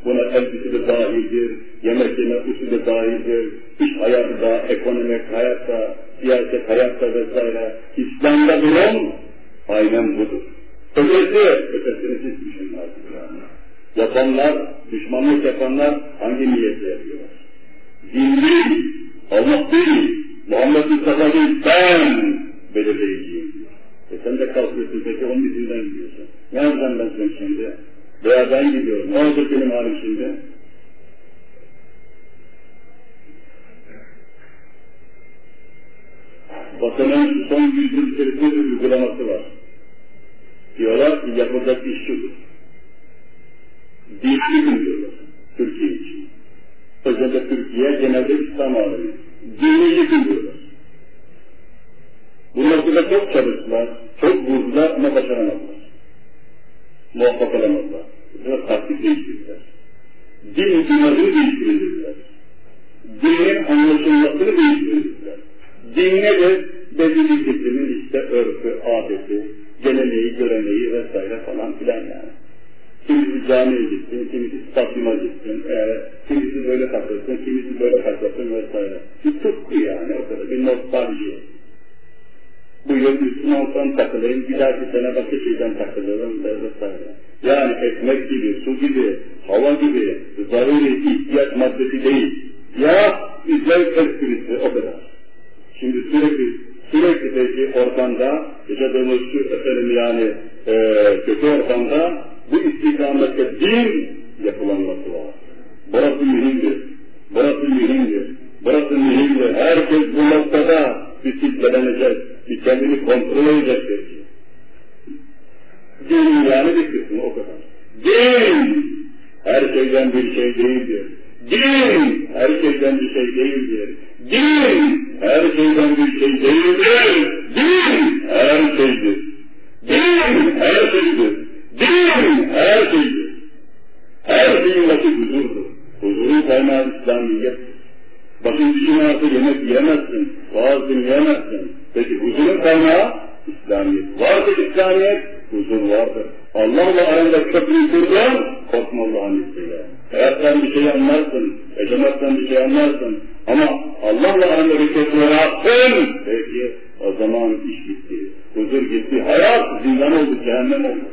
Buna elbise de dahildir, yemek yeme usulü de dahildir, iş hayatı da, ekonomik hayatta, siyaset hayatta vesaire. İslam'da durum aynen budur. Ötesi, ötesini siz düşünün artık. Yapanlar, düşmanlık yapanlar hangi niyetle yapıyorlar? Din değil, Allah değil, Muhammed Mustafa ben belirleyiciyim. E sen de kalkıyorsun peki onun izinden gidiyorsun. Nereden ben sen şimdi? Veya ben gidiyorum. Ne olacak benim halim şimdi? Bakanın son yüz yıl içerisinde bir uygulaması var. Diyorlar ki yapılacak iş şudur. Dini gün diyorlar Türkiye için. Özellikle Türkiye genelde İslam alemi. Dini gün diyorlar. Bu noktada çok çalıştılar, çok vurdular ama başaramadılar. Muvaffak olamadılar. Biraz taktik değiştirdiler. Din dünyasını değiştirdiler. Dinin anlaşılmasını değiştirdiler. Din nedir? Belli bir kesimin işte örfü, adeti, geleneği, göreneği vesaire falan filan yani. Kimisi camiye gitsin, kimisi stadyuma gitsin, e, kimisi böyle takılsın, kimisi böyle takılsın vesaire. Bir tutku yani o kadar, bir nostalji. Bu yıl Müslümanlıktan takılayım, bir dahaki sene başka şeyden takılırım vesaire. Yani ekmek gibi, su gibi, hava gibi, zaruri ihtiyaç maddesi değil. Ya İslam esprisi o kadar. Şimdi sürekli sürekli peki ortamda yaşadığımız şu efendim yani e, kötü ortamda bu istikamette din yapılanması var. Burası mühimdir. Burası mühimdir. Burası mühimdir. Herkes bu noktada disiplinlenecek, bir kendini kontrol edecektir. Din yani bir kısmı o kadar. Din her şeyden bir şey değildir. Din her şeyden bir şey değildir. Din her şeyden bir şey değildir. Din her şeydir. Din her şeydir. Din her şeydir. Her şeyin başı huzurdur. Huzurun kaynağı İslamiyettir. Bakın artık yemek yiyemezsin, vaaz dinleyemezsin. Peki huzurun kaynağı İslamiyet. Vardır İslamiyet, huzur vardır. Allah'la aranda köprüyü kurdun, korkma Allah'ın izniyle. Hayattan bir şey anlarsın, yaşamaktan bir şey anlarsın. Ama Allah'la aranda bir köprü yaptın, peki o zaman iş bitti. Huzur gitti, hayat zindan oldu, cehennem oldu.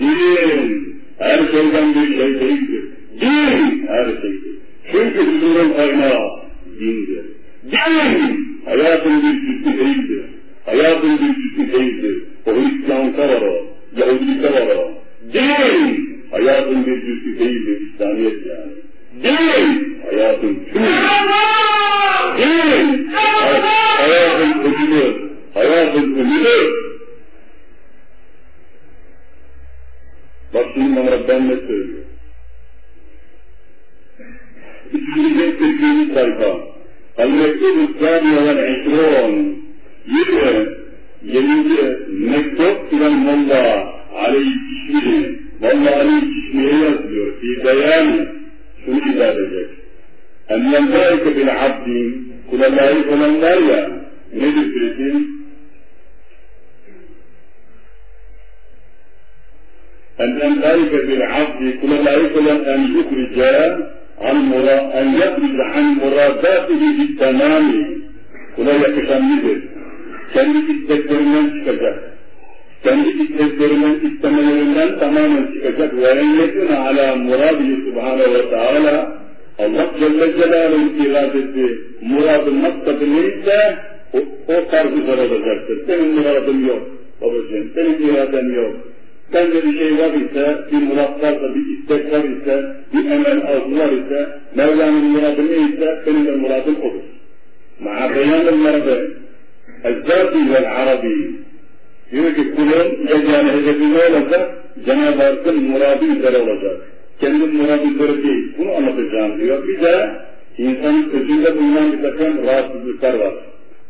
Din her şeyden bir şey değildir. Din her şeydir. Çünkü huzurun kaynağı dindir. Din hayatın bir cüzü değildir. Hayatın bir cüzü değildir. O Hristiyanlıkta var o. Yahudilikte var o. Din hayatın bir cüzü değildir. İslamiyet yani. Din hayatın tümü. Din hayatın ödülü. Hayatın ödülü. Bak şimdi bana ben ne söylüyor. الرسول الثاني والعشرون يريد مكتوب إلى المولى عليه التشميع والله عليه التشميع في بيان شنو إذا أن الملائكة بالعبد كل الملائكة من لا نجد بريتين أن الملائكة بالعبد كل الملائكة لم أن مرا... أن يخرج عن مراداته بالتمام ولا يتشمده كان يتذكرنا كذا كان يتذكرنا التمامنا تماما كذا وإن يكن على مراده سبحانه وتعالى الله جل جلاله إرادة مراد المقصد ليس o, o tarzı zarara zaten. مراد muradın yok babacığım, senin اليوم. Sende bir şey var ise, bir murat varsa, bir istek var ise, bir emel arzu ise, Mevla'nın muradı neyse, senin de muradın olur. Ma'a beyanın muradı, el-zâti vel-arabi. Diyor ki kulun yegâne hedefi ne olacak? Cenab-ı Hakk'ın muradı üzere olacak. Kendi muradı üzere değil. Bunu anlatacağım diyor. Bir de insanın özünde bulunan bir takım rahatsızlıklar var.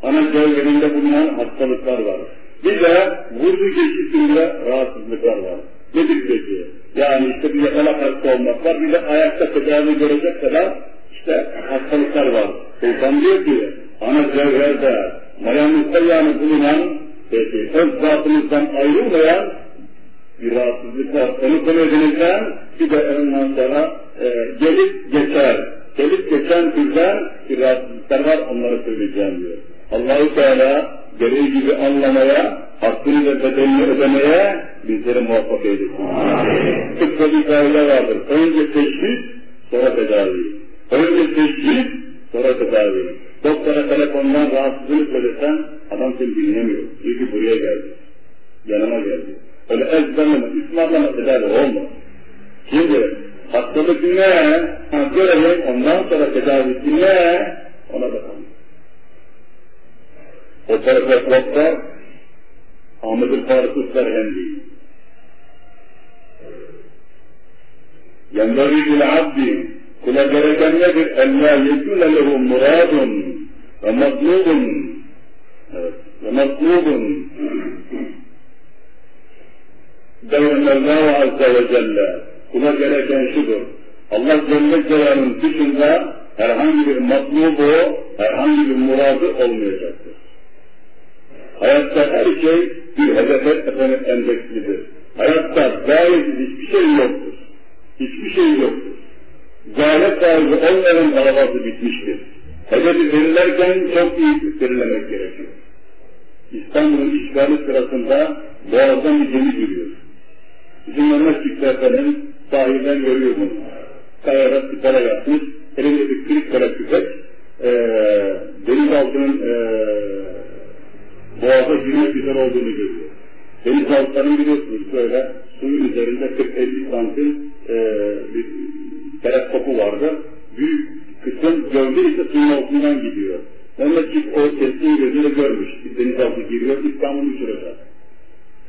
Ana cevherinde bulunan hastalıklar var. Bir de vurdu geçişinde rahatsızlıklar var. Nedir peki? Yani işte bir yatalak hasta olmak var, bir de ayakta tedavi görecek kadar işte hastalıklar var. Şeytan diyor ki, ana cevherde, mayanızda yani bulunan, peki, öz zatınızdan ayrılmayan bir rahatsızlık var. Onu söylediğinizden bir de ondan sonra e, gelip geçer. Gelip geçen türden bir rahatsızlıklar var, onları söyleyeceğim diyor. Allahu Teala gereği gibi anlamaya, hakkını ve bedelini ödemeye bizleri muvaffak eylesin. Tıpkı bir kavga vardır. Önce teşhis, sonra tedavi. Önce teşhis, sonra tedavi. Doktora telefondan rahatsızlık söylesen adam seni dinlemiyor. Diyor ki buraya geldi. Yanıma geldi. Öyle ezberleme, ısmarlama tedavi olmaz. Şimdi hastalık ne? Ha, görelim ondan sonra tedavisi ne? Ona bakalım. وترك وقتا حامد الفارس السرهندي. ينبغي للعبد كل درجة يجب أن لا يكون له مراد ومطلوب. ومطلوب. دور الله عز وجل كما جل كان شكر. الله جل جلاله tüm herhangi bir matlub o, herhangi bir muradı olmayacak. Hayatta her şey bir hedefe efendim endekslidir. Hayatta gayesiz hiçbir şey yoktur. Hiçbir şey yoktur. Galet sahibi olmayan arabası bitmiştir. Hedefi verilerken çok iyi belirlemek gerekiyor. İstanbul'un işgali sırasında boğazdan bir gemi giriyor. Bizim Mehmet efendim sahilden görüyor bunu. Kayada sigara yapmış, elinde bir kırık kara küpek, ee, denizaltının ee, boğaza girmek üzere olduğunu görüyor. Deniz altlarını biliyorsunuz böyle suyun üzerinde 40-50 santim e, bir teleskopu vardı. Büyük kısım gövde ise suyun altından gidiyor. Mehmetçik o kestiği gözüyle görmüş. Bir denizaltı giriyor, İstanbul'u uçuracak.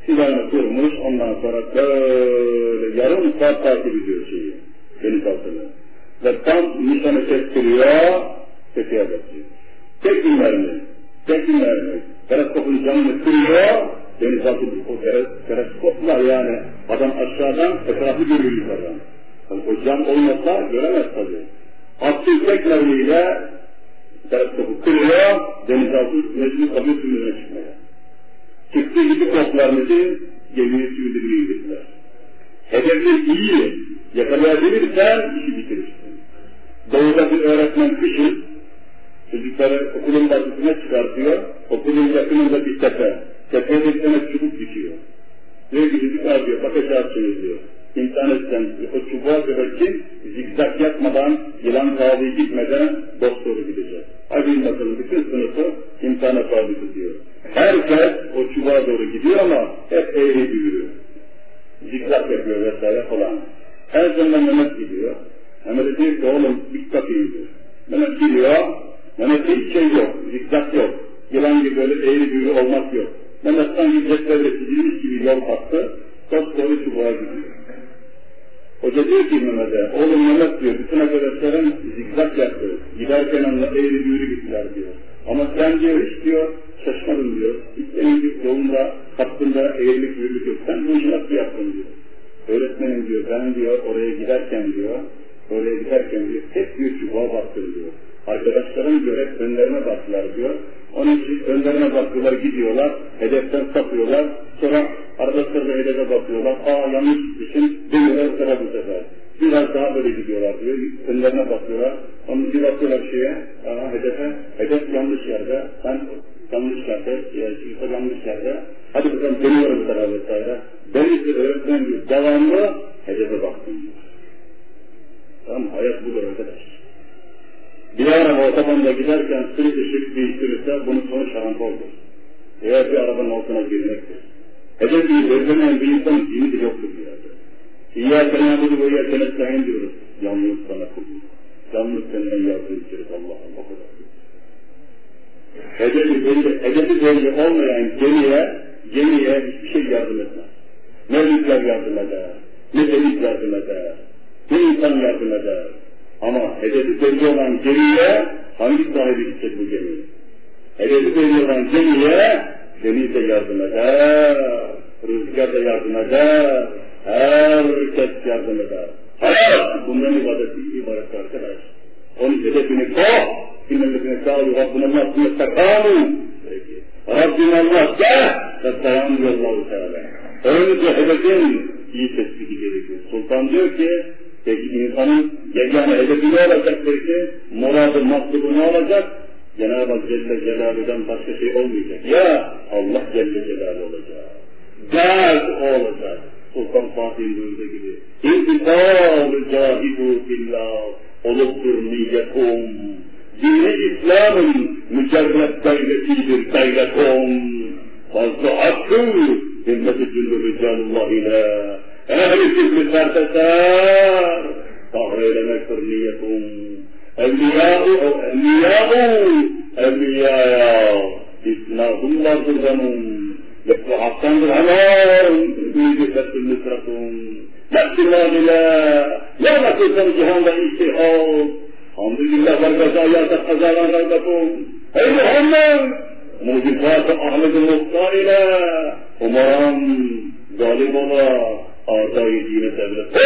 Silahını kurmuş, ondan sonra böyle yarım saat takip ediyor şeyi, denizaltını. Ve tam nişanı kestiriyor, tepeye basıyor. Tek bir mermi, tek bir. Teleskopun camını kırıyor, denizaltı o teleskopla yani adam aşağıdan etrafı görüyor yukarıdan. Yani o cam olmasa göremez tabii. Attığı tek mermiyle teleskopu kırıyor, denizaltı mecbur kalıyor suyuna çıkmaya. Çıktığı gibi toplarımızı gemiye dibine indirdiler. Hedefin iyi, yakalayabilirsen işi bitirirsin. Doğuda bir öğretmen kışın çocukları okulun bahçesine çıkartıyor, okulun yakınında bir tepe, tepeye bir tane çubuk düşüyor. Diyor ki çocuk abi bakacaksınız diyor. İnternetten o çubuğa göre kim zikzak yapmadan, yılan kağıdı gitmeden dost doğru gidecek. Hadi bakalım bütün sınıfı imtihana tabi tutuyor. Herkes o çubuğa doğru gidiyor ama hep eğri büyüyor. Zikzak yapıyor vesaire falan. Her zaman Mehmet gidiyor. Mehmet diyor ki oğlum bir kapıyı diyor. Mehmet gidiyor. Mehmet'te hiç şey yok, zikzak yok. Yılan gibi böyle eğri büğrü olmak yok. Mehmet sanki cetvelle çizilmiş gibi yol attı. Çok doğru çubuğa gidiyor. Hoca diyor ki Mehmet'e, oğlum Mehmet diyor, bütün arkadaşlarım zikzak yaptı. Giderken onunla eğri büğrü gittiler diyor. Ama sen diyor hiç diyor, şaşmadın diyor. Hiç senin yolunda, hattında eğrilik büğrülük yok. Sen bu işi nasıl yaptın diyor. Öğretmenim diyor, ben diyor oraya giderken diyor, oraya giderken diyor, hep diyor çubuğa baktım diyor. Arkadaşlarım diyor hep önlerine baktılar diyor. Onun için önlerine bakıyorlar, gidiyorlar, hedeften sapıyorlar. Sonra arada sırada hedefe bakıyorlar. Aa yanlış gitmişim, dönüyorlar sıra bu sefer. Biraz daha böyle gidiyorlar diyor, önlerine bakıyorlar. Onu bir bakıyorlar şeye, aa hedefe, hedef yanlış yerde, ben yanlış yerde, e, yanlış yerde. Hadi bakalım dönüyorum sıra vesaire. Ben ise öğretmen diyor, devamlı hedefe baktım diyor. Tamam hayat budur arkadaş. Bir araba otobanda giderken sürü ışık değiştirirse bunun sonu şarampoldur. Eğer bir arabanın altına girmektir. Hedefi belirlemeyen bir insan dini de yoktur bir yerde. İyyâken nâbudu ve iyyâken estâin diyoruz. Yalnız sana kulluk. Yalnız senin yardım içeriz Allah Allah. Hedefi belli, hedefi belli olmayan gemiye, gemiye hiçbir şey yardım etmez. Ne rüzgar yardım eder, ne deniz yardım eder, ne insan yardım eder, ama hedefi belli olan gemiye hangi sahibi gidecek bu gemiye? Hedefi belli olan gemiye deniz de yardım eder, rüzgar da yardım eder, herkes yardım eder. Hayat! Bunların ibadeti ibadet arkadaş. Onun hedefini koy. İnnellezine kâlu Rabbine nasıl. Peki. Rabbim Allah de ve selam diyor Allah-u Teala. Önce hedefin iyi tespiti gerekiyor. Sultan diyor ki, peki insanın yegane hedefi ne olacak peki? Muradı, maklubu ne olacak? Cenab-ı Hak Celle Celaluhu'dan başka şey olmayacak. Ya Allah Celle Celaluhu olacak. O olacak. Sultan Fatih'in buyurduğu gibi. İntikâl-ı cahidu billah oluptur niyetum. Dini İslam'ın mücerret gayretidir gayretum. Fazla hakkı himmeti cüllü ricalullah هرس المقدار تسار فغير نكثر نيكم أولياء أولياء أولياء إسناهم لا تظلمون يقطع عصام العلام بيجفت نصركم نفس الواغلة لا. لا تظلم جهان الاجتهاد الحمد لله بركة آيات خزانا ربكم أي محمد؟ موجبات أحمد المختار إلى. أمران ظالمنا. Ardayı dine devlet.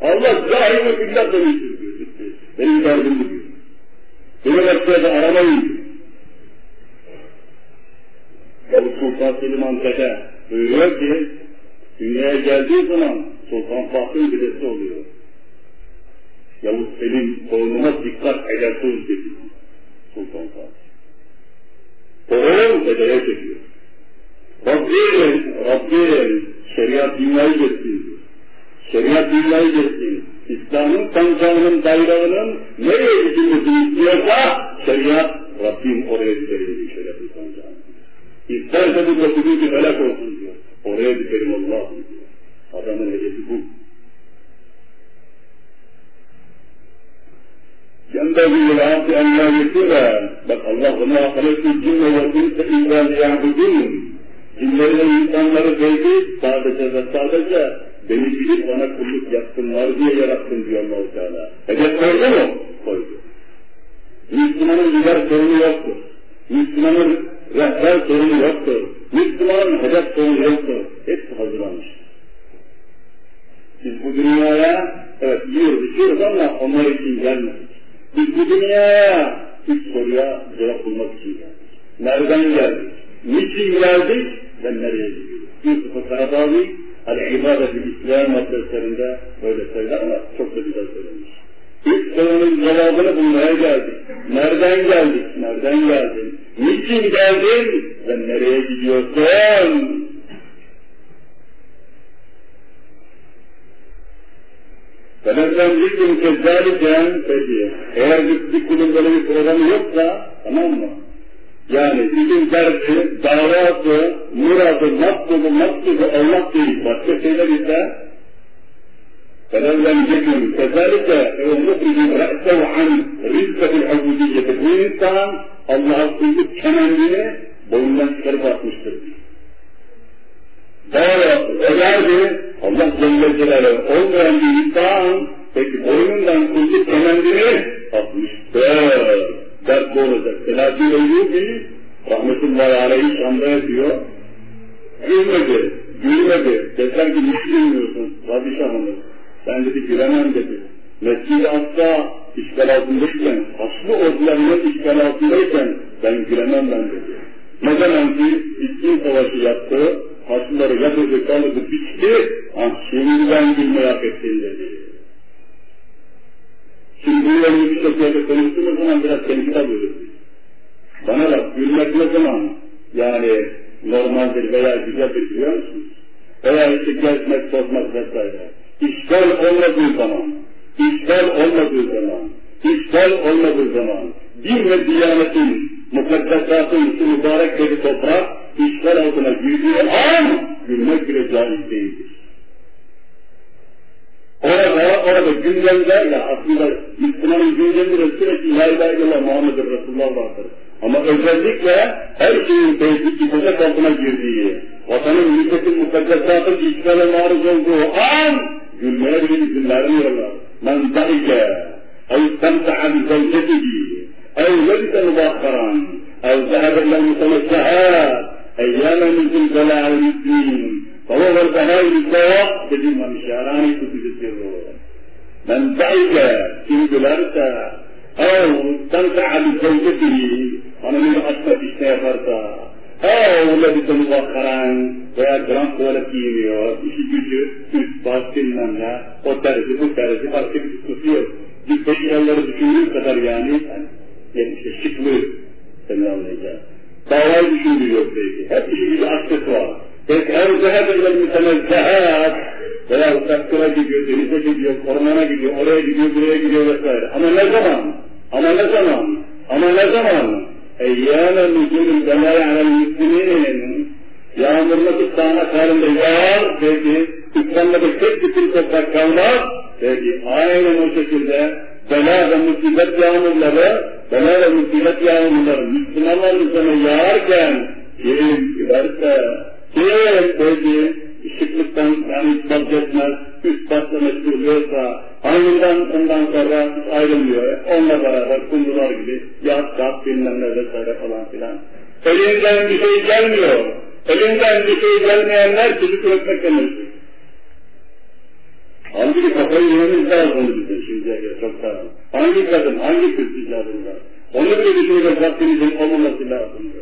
Allah zahiri billah demiştir diyor. Benim derdim diyor. Beni da aramayın. Yavuz Sultan Selim Antep'e buyuruyor ki dünyaya geldiği zaman Sultan Fatih'in birisi oluyor. Yavuz Selim torunuma dikkat edersiniz dedi. Sultan Fatih. Torun dedeye çekiyor. Rabbim, Rabbim şeriat dünyayı diyor. Şeriat dünyayı geçsin. İslam'ın sancağının bayrağının nereye gidilmesini istiyorsa şeriat Rabbim oraya giderim diyor şeriatın sancağını. İsterse bu Resulü bir helak olsun diyor. Oraya giderim Allah diyor. Adamın hedefi bu. ينبغي للعبد أن لا يسر بل الله ما خلقت الجن والإنس إلا ليعبدون cinleri insanları sevdi sadece ve sadece beni bilip bana kulluk yapsınlar diye yarattım diyor Allah-u Teala. Hedef koydu mu? Koydu. Müslümanın lider sorunu yoktur. Müslümanın rehber sorunu yoktur. Müslümanın hedef sorunu yoktur. Hepsi hazırlanmış. Biz bu dünyaya evet yiyoruz içiyoruz ama onlar için gelmedik. Biz bu dünyaya üç soruya cevap bulmak için geldik. Nereden geldik? Niçin geldik nereye gidiyoruz? Yusuf-u Karadavi El-İbadet-i İslam adreslerinde böyle söyler ama çok da güzel söylemiş. İlk sorunun cevabını bulmaya geldik. Nereden geldik? Nereden geldin? Niçin geldin? Ve nereye gidiyorsun? Sebepten bir gün kezzalike peki, eğer bir, bir kulun böyle bir programı yoksa, tamam mı? Yani bizim derdi, davası, muradı, maksudu, maksudu olmak değil, başka şeyler ise فلولا يجد كذلك يخرج رأسه عن رزقة العبودية bu insan Allah'a kulluk kemendiğini boyundan çıkarıp atmıştır. Doğru, öderdi Allah Celle Celaluhu olmayan bir insan peki boynundan kulluk kemendini atmıştır. Dert bu olacak. Selahattin Eyyubi rahmetullahi aleyhi Şam'da yapıyor. Gülmedi, gülmedi. Dediler ki niçin gülmüyorsun padişahımız? Ben dedi gülemem dedi. Mescid-i Aksa işgal altındayken, Haçlı ordularının işgal altındayken ben gülemem ben dedi. Ne zaman ki İstin Savaşı yaptı, Haçlıları yatırdı, kalıdı, biçti, ah şimdi ben gülmeyi hak ettim dedi. Şimdi bu yolu birçok konuştuğumuz zaman biraz temsil alıyoruz. Bana bak, gülmek ne zaman? Yani normaldir veya güzeldir biliyor musunuz? Veya işte gezmek, tozmak vesaire. İşgal olmadığı zaman, işgal olmadığı zaman, işgal olmadığı zaman, din ve diyanetin, mukaddesatın şu mübarek dedi toprak, işgal altına girdiği an, gülmek bile caiz değildir. Orada, orada gündemde, ya aslında Müslümanın gündeminde sürekli la ilahe illallah Muhammedur Resulullah vardır. Ama özellikle her şeyin tevhid ibadət altına girdiği, vatanın milletin mukaddesatın işgale maruz olduğu an, gülmeye bile izin vermiyorlar. Men daike, ev istemta'a bi zevcetihi, ev lebise mübakkaran, ev zehebe ile mutemessahat, eyyâme min zülzelâ-i müslîn, فهو والبهاء للدواء بدين من شعراني تبدت الروح من تعيك في دولارك أو تنفع بزوجته ومن يرأسك في سيفرك أو الذي تنوخران ويا جرام ولا كيمي وشي جوجو باستين نمنا وترزي وترزي باستين تسوسيو دي بشي الله رجولي قدر يعني يعني شكله سنة الله جاء فهو يجولي يوبيك هذه هي الأسفة belki. Ev zehebe ile mütenezzehat veya uçaklara gidiyor, denize gidiyor, ormana gidiyor, oraya gidiyor, buraya gidiyor vesaire. Ama ne zaman? Ama ne zaman? Ama ne zaman? Eyyâne nüzulül belâye alel müslümîn. Yağmurlu kıtlamak halinde yağar, peki İslam'da tek bütün toprak kalmaz, peki aynen o şekilde bela ve musibet yağmurları, bela ve musibet yağmurları Müslümanlar üzerine yağarken, kim giderse, kim peki ışıklıktan yani vazgeçmez, üst başta meşgul oluyorsa, aynından ondan sonra ayrılmıyor. Onunla beraber kumrular gibi yat kat bilmem ne vesaire falan filan. Elinden bir şey gelmiyor. Elinden bir şey gelmeyenler çocuk üretmekle meşgul. Halbuki kafayı yememiz lazım bizim şimdiye göre çok daha. Hangi kadın, hangi kız icadında? Onu bile düşünecek vaktimizin olmaması lazım.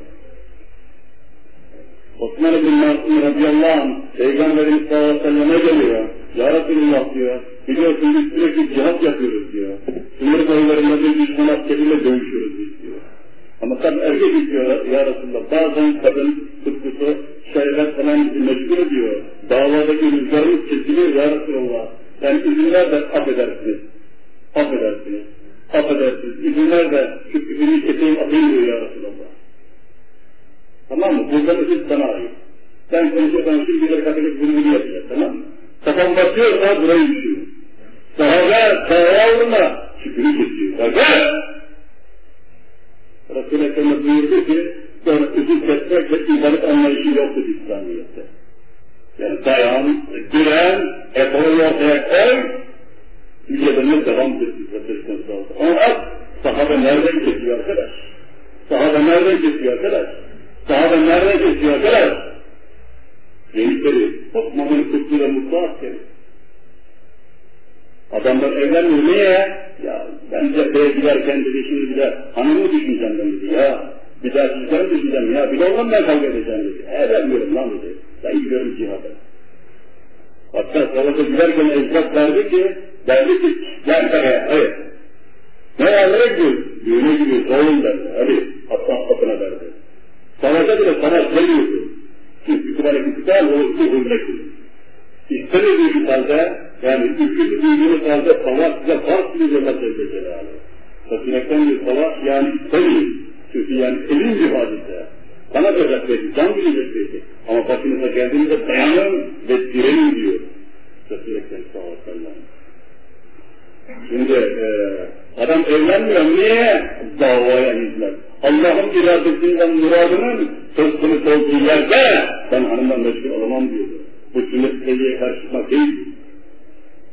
Osman bin Masum radıyallahu anh Peygamberimiz sallallahu aleyhi ve selleme geliyor. Ya Resulullah diyor. Biliyorsun biz sürekli cihat yapıyoruz diyor. Sınır boylarında bir düşman askeriyle dövüşüyoruz diyor. Ama kadın erkek istiyor ya Resulullah. Bazen kadın tutkusu şehvet falan bizi meşgul ediyor. Davadaki rüzgarımız kesiliyor ya Resulullah. Yani izin ver de affedersiniz. Affedersiniz. Affedersiniz. İzin ver de şu ipini keseyim atayım diyor ya Resulullah. Tamam mı? Burada ödül sana ait. Sen konuşuyorsan şimdi bir katalık bunu yapacak tamam mı? Kafam batıyorsa burayı düşüyor. Sahabe, sahabe uğruna şükrü kesiyor. Fakat Resul-i Ekrem'e buyurdu ki sonra ödül kesmek ve ibadet anlayışı yoktur İslamiyet'te. Yani dayan, diren, eforu ortaya koy, mücadele devam etsin. Ama sahabe nereden kesiyor arkadaş? Sahabe nereden kesiyor arkadaş? Sahabe kesiyor arkadaş? Reisleri, Osman'ın kutluğuyla mutlu askeri. Adamlar evlenmiyor, niye? Ya ben cepheye giderken dedi şimdi bir de hanımı düşüneceğim ben dedi ya. Bir daha sizden düşüneceğim ya, bir de onunla ben kavga edeceğim dedi. Evlenmiyorum lan dedi. Ben gidiyorum cihada. Hatta savaşa giderken ecdat verdi ki, derdi ki, gel paraya, hayır. Ne yerlere gidiyoruz? Düğüne gidiyoruz, oğlum derdi. Hadi, hatta Savaşa bile savaş geliyordu. Çünkü kütüphane kütüphane olursa hürmektir. İstemediğiniz halde, yani ülkesi duyduğunuz halde savaş size fark bir cevap verecek yani. Sakinekten bir savaş yani istemeyin. Çünkü yani elin bir hadise. Bana bacak verdi, can bilecek verdi. Ama başınıza geldiğinizde dayanın ve direnin diyor. Sakinekten savaşlarla. Şimdi e, adam evlenmiyor. Niye? Davaya hizmet. Allah'ın iradesinden muradının söz konusu olduğu yerde ben hanımdan meşgul olamam diyordu. Bu sünnet seviye karşıma değil.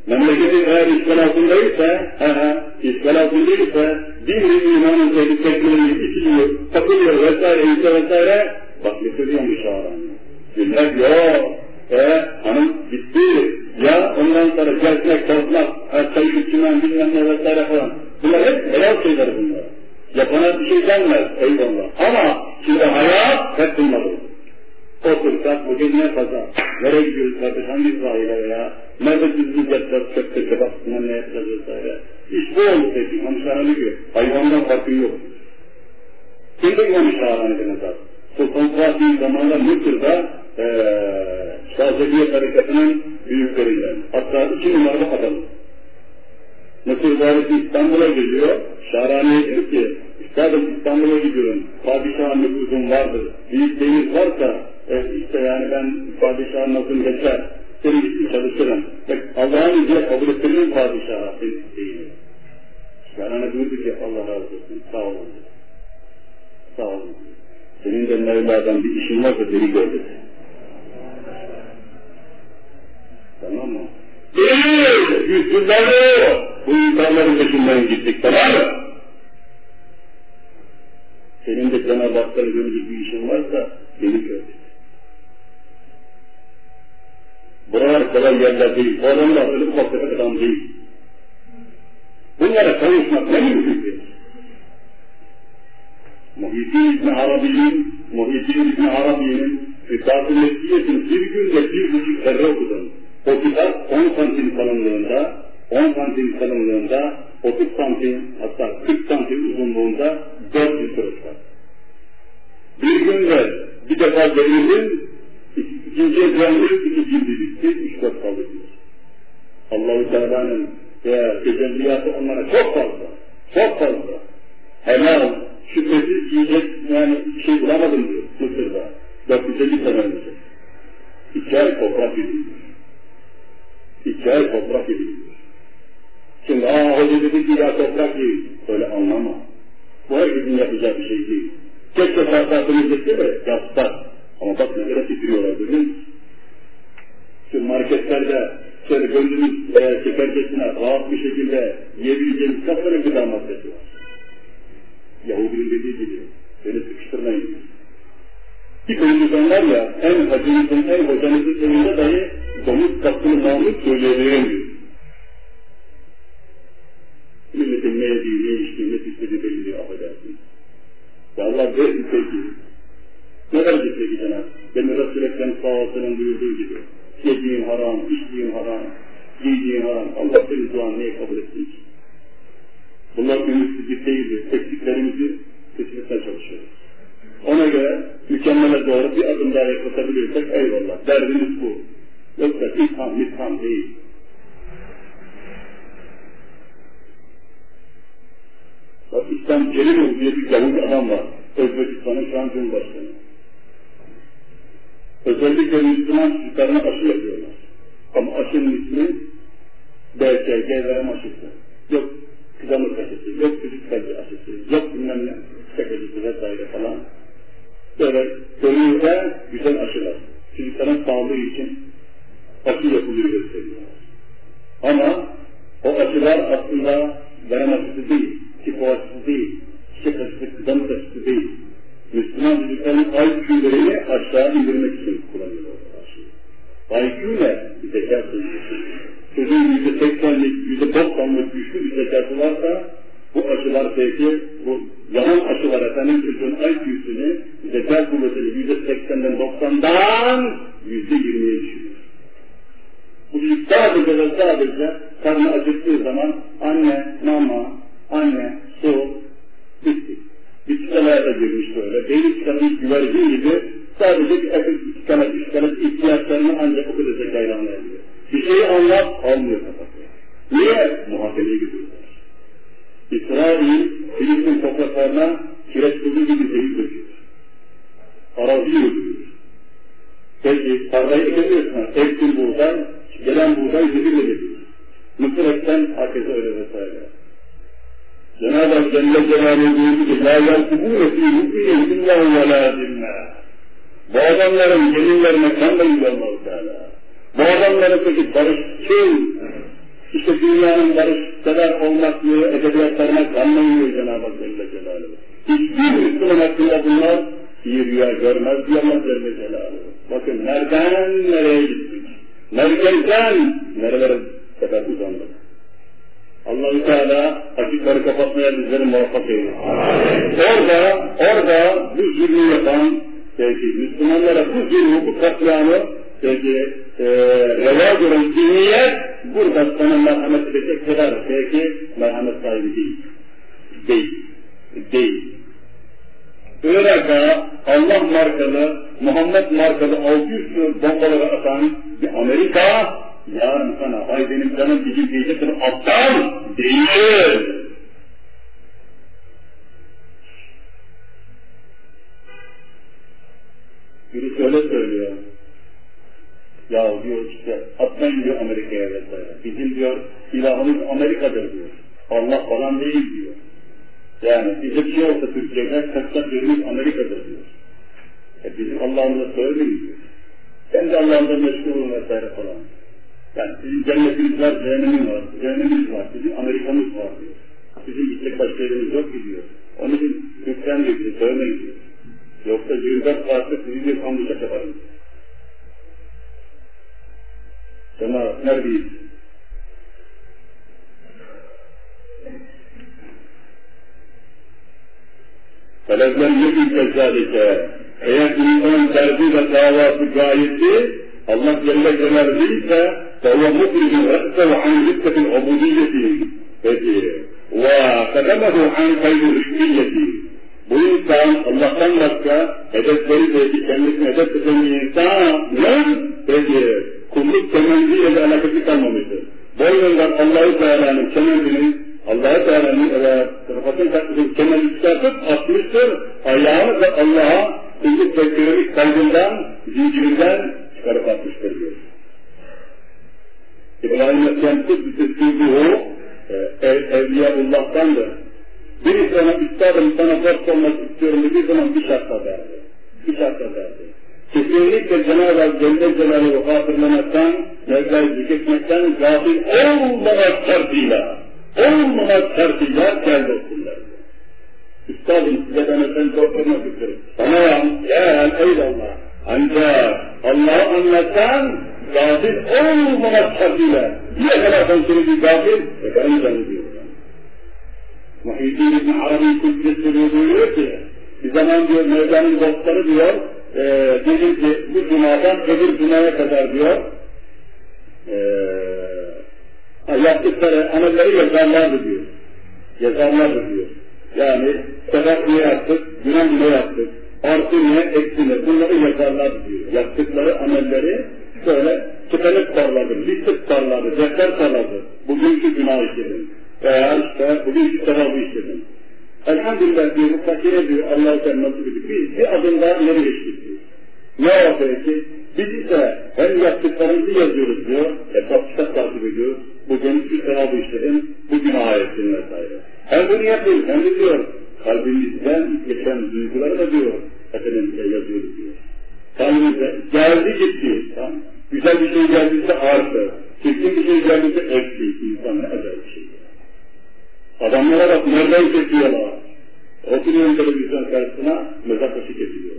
Memleketin eğer işgal altındaysa, he, işgal altındaysa, din imanın zeydi teknoloji içiliyor, takılıyor vesaire, ise vesaire, bak ne söylüyormuş ağrani. Günler yok, e, hanım gitti, ya ondan sonra gezmek, tozmak, çay içinden bilmem ne vesaire falan. Bunlar hep helal şeyler bunlar. Yapana bir şey gelmez, eyvallah. Ama şimdi hayat hep bunlar olur. Otursak bugün ne pazar, nereye gidiyoruz kardeş, hangi sahile veya, nerede düzgün yapacağız, çöpte kebapsına ne yapacağız vesaire. İş bu oldu peki, İmam Şahrani diyor, hayvandan farkı yok. Kim de İmam Şahrani denen zat? Sultan Fatih zamanında Mısır'da ee, Şazeliye hareketinin büyüklerinden. Hatta iki numaralı adam. Mısır valisi İstanbul'a geliyor, Şahrani'ye diyor ki, Üstadım İstanbul'a gidiyorum, padişahın nüfuzum vardır, bir isteğiniz varsa, e, işte yani ben padişahın nasıl geçer, senin için çalışırım. Allah'ın izniyle kabul ettirir padişaha senin isteğini. Şahrani buyurdu ki Allah razı olsun, sağ olun. Sağ olun. Senin de Mevla'dan bir işin varsa beni gör dedi. Tamam mı? Değil! Yüzsüzlerle bu insanların peşinden gittik, tamam mı? Hak'tan görecek bir işin varsa beni gör dedi. hayaller değil. O adamlar ufak tefek adam değil. Bunlara konuşmak ne mümkün Muhyiddin İbni Arabi'nin, Muhyiddin İbni Arabi'nin Fütat-ı Mesihiyet'in bir günde bir buçuk zerre okudum. O kitap 10 santim kalınlığında, 10 santim kalınlığında, 30 santim hatta 40 santim uzunluğunda 400 kuruş var. Bir günde bir defa verildim, ikinciye döndüm, iki cildi bitti, üç dört kaldı. Allah-u Teala'nın veya tecelliyatı onlara çok fazla, çok fazla. Helal, şüphesiz yiyecek yani şey bulamadım diyor Mısır'da. 450 sene önce. İki ay toprak edilmiş. İki ay toprak edilmiş. Şimdi aa hoca dedi ki ya toprak değil. Öyle anlama. Bu herkesin yapacağı bir şey değil. Keşke fırsatını geçse de yapsa. Ama bak ne kadar titriyorlar musun? Şu marketlerde şöyle gönlünüz e, çekercesine rahat bir şekilde yiyebileceğiniz kaç tane gıda maddesi var. Yahudinin dediği gibi. Beni sıkıştırmayın. Ki konuşanlar ya en hacınızın en hocanızın evinde dahi domuz katkını namus söyleyebilirim diyor. Milletin ne yediği, ne içtiği, ne istediği belli. Ya Allah versin peki. Ne verecek peki Cenab-ı Benim Resul-i Ekrem sallallahu buyurduğu gibi. Yediğin haram, içtiğin haram, giydiğin haram. Allah senin duanı neye kabul etsin ki? Bunlar ümitsizlik değildir. Eksiklerimizi kesinlikle çalışıyoruz. Ona göre mükemmele doğru bir adım daha yaklaşabilirsek eyvallah. Derdimiz bu. Yoksa itham, mitham değil. Bak İslam Celilov diye bir gavur adam var. Özbekistan'ın şu an Cumhurbaşkanı. Özellikle Müslüman çocuklarına aşı yapıyorlar. Ama aşının ismi BCG verem aşısı. Yok kızamık aşısı, yok çocuk kalbi aşısı, yok bilmem ne, aşısı vesaire falan. Böyle gönülde güzel aşılar. Çocukların sağlığı için aşı yapılıyor gösteriyorlar. Ama o aşılar aslında verem aşısı değil, aşısı değil, aşısı, kızamık aşısı değil. Müslüman çocukların IQ'lerini aşağı indirmek için kullanıyorlar. IQ ne? Zeka sözcüsü. Çocuğun yüzde seksenlik, yüzde doksanlık güçlü bir zekası varsa bu aşılar belki bu yalan aşılar efendim çocuğun IQ'sünü zeka kuvvetini yüzde seksenden doksandan yüzde yirmiye düşürüyor. Bu çocuk sadece ve sadece karnı acıktığı zaman anne, mama, anne, su, bitti. Bir çıkanaya da girmiş böyle. Beyin çıkanın güvercin gibi sadece bir çıkanı, üç tane ihtiyaçlarını ancak o kadar zekayla anlayabiliyor. Bir şeyi anlat, almıyor kafasına. Niye? Muhakemeye gidiyorlar. İsrail, Filistin topraklarına kireç kuzu gibi zehir döküyor. Arazi öldürüyor. Peki, tarlayı ekemiyorsun. Ektin buğday, gelen buğday zehir ediliyor. Mısır ekten, herkese öyle vesaire. Cenab-ı Hak Celle Celaluhu buyurdu ki, La yakubûne fî hukmiyin illâhu ve lâ Bu adamların yeminlerine kanmayız Allah-u Teala. Bu adamların peki barışçıl, işte dünyanın barış sever olmaklığı, edebiyatlarına kanmayıyor Cenab-ı Hak Celle Celaluhu. Hiçbir Müslüman hakkında bunlar bir rüya görmez diyemez Celle Celaluhu. Bakın nereden nereye gittik? Merkezden nerelere sefer uzandık? Allah-u Teala açıkları kapatmaya bizleri muvaffak eylesin. Orada, orada bu zulmü yapan, belki Müslümanlara bu zulmü, bu katliamı belki e, reva gören zihniyet burada sana merhamet edecek kadar belki merhamet sahibi değil. Değil. Değil. Irak'a Allah markalı, Muhammed markalı 600 bombaları atan bir Amerika yarın sana ay benim canım bizim diyecektir aptal değil. Biri şöyle söylüyor. Ya diyor işte atmayın diyor Amerika'ya vesaire. Bizim diyor ilahımız Amerika'dır diyor. Allah falan değil diyor. Yani bize bir şey olsa Türkiye'de kaçta birimiz Amerika'dır diyor. E bizim Allah'ımıza söylemeyin diyor. Kendi Allah'ımıza meşgul olun vesaire falan. Yani sizin cennetiniz var, cehenneminiz var, cehenneminiz var, sizin Amerikanız var. Sizin gidecek başka yeriniz yok gidiyor. Onun için lütfen diyor, bizi sövmeyin diyor. Yoksa 24 saatte sizi bir kambuçak yaparım. Sana neredeyiz? Felezler yedim kezzalike. Eğer insan derdi ve davası gayetti, Allah Celle Celaluhu ise فَهُوَ مُخْرِجٌ رَأْسَهُ عَنْ رِكَّةِ الْعُبُودِيَّةِ Peki. وَقَدَمَهُ عَنْ خَيْرِ رِشْكِيَّةِ Bu insan Allah'tan başka hedefleri de kendisine hedef tutan bir insanın peki kulluk kemendiyle de alakası kalmamıştır. Boynundan Allah-u Teala'nın kemendini Allah-u Teala'nın ve kafasını takmışın kemeni çıkartıp atmıştır. Ayağını da Allah'a kulluk ve körülük kalbinden, zincirinden çıkarıp atmıştır diyor. İbrahim Aleyhisselam Kudüs'ü o ev, Evliyaullah'tandır. Bir sana üstadım sana dost olmak istiyorum dediği zaman bir şartla derdi. Bir şartla derdi. Kesinlikle Cenab-ı Hak Celle Celaluhu hatırlamaktan, Mevla'yı zikretmekten gafil olmamak şartıyla, olmamak şartıyla gel dostumlar. Üstadım size ben efendim dost olmak istiyorum. Tamam, gel eyvallah. Ancak Allah'ı anlatan gafil olmamak şartıyla. Niye kadar sen seni gafil? Efendim zannediyorum. Muhyiddin İbn Arabi Kudüs'ü buyuruyor ki, bir zaman diyor Mevla'nın dostları diyor, e, dedi ki bu cumadan öbür cumaya kadar diyor, e, yaptıkları amelleri yazarlardı diyor. Yazarlardı diyor. Yani sebep ne yaptık, günah ne yaptık, artı ne, eksi ne, bunları yazarlardı diyor. Yaptıkları amelleri şöyle çıkarıp sarlardı, liste sarlardı, defter sarlardı. Bugünkü günah işledim veya işte bugünkü sevabı işledim. Elhamdülillah diyor, bu fakire diyor, Allah-u Teala nasip ediyor. Biz bir adım daha ileri geçtik diyor. Ne var ki? Biz ise hem yaptıklarımızı yazıyoruz diyor, hesap kitap takip ediyoruz. Bugün şu sevabı işledim, bu günah ettim vesaire. Hem bunu yapıyoruz, hem de diyor, kalbimizden geçen duyguları da diyor, efendim yazıyoruz diyor. Kalbimize geldi gitti, tamam. güzel bir şey geldiyse artı, çirkin bir şey geldiyse eksi, insan ne acayip bir şey. Adamlara bak nereden kesiyorlar. Oturuyorum televizyon karşısına mezar taşı kesiliyor.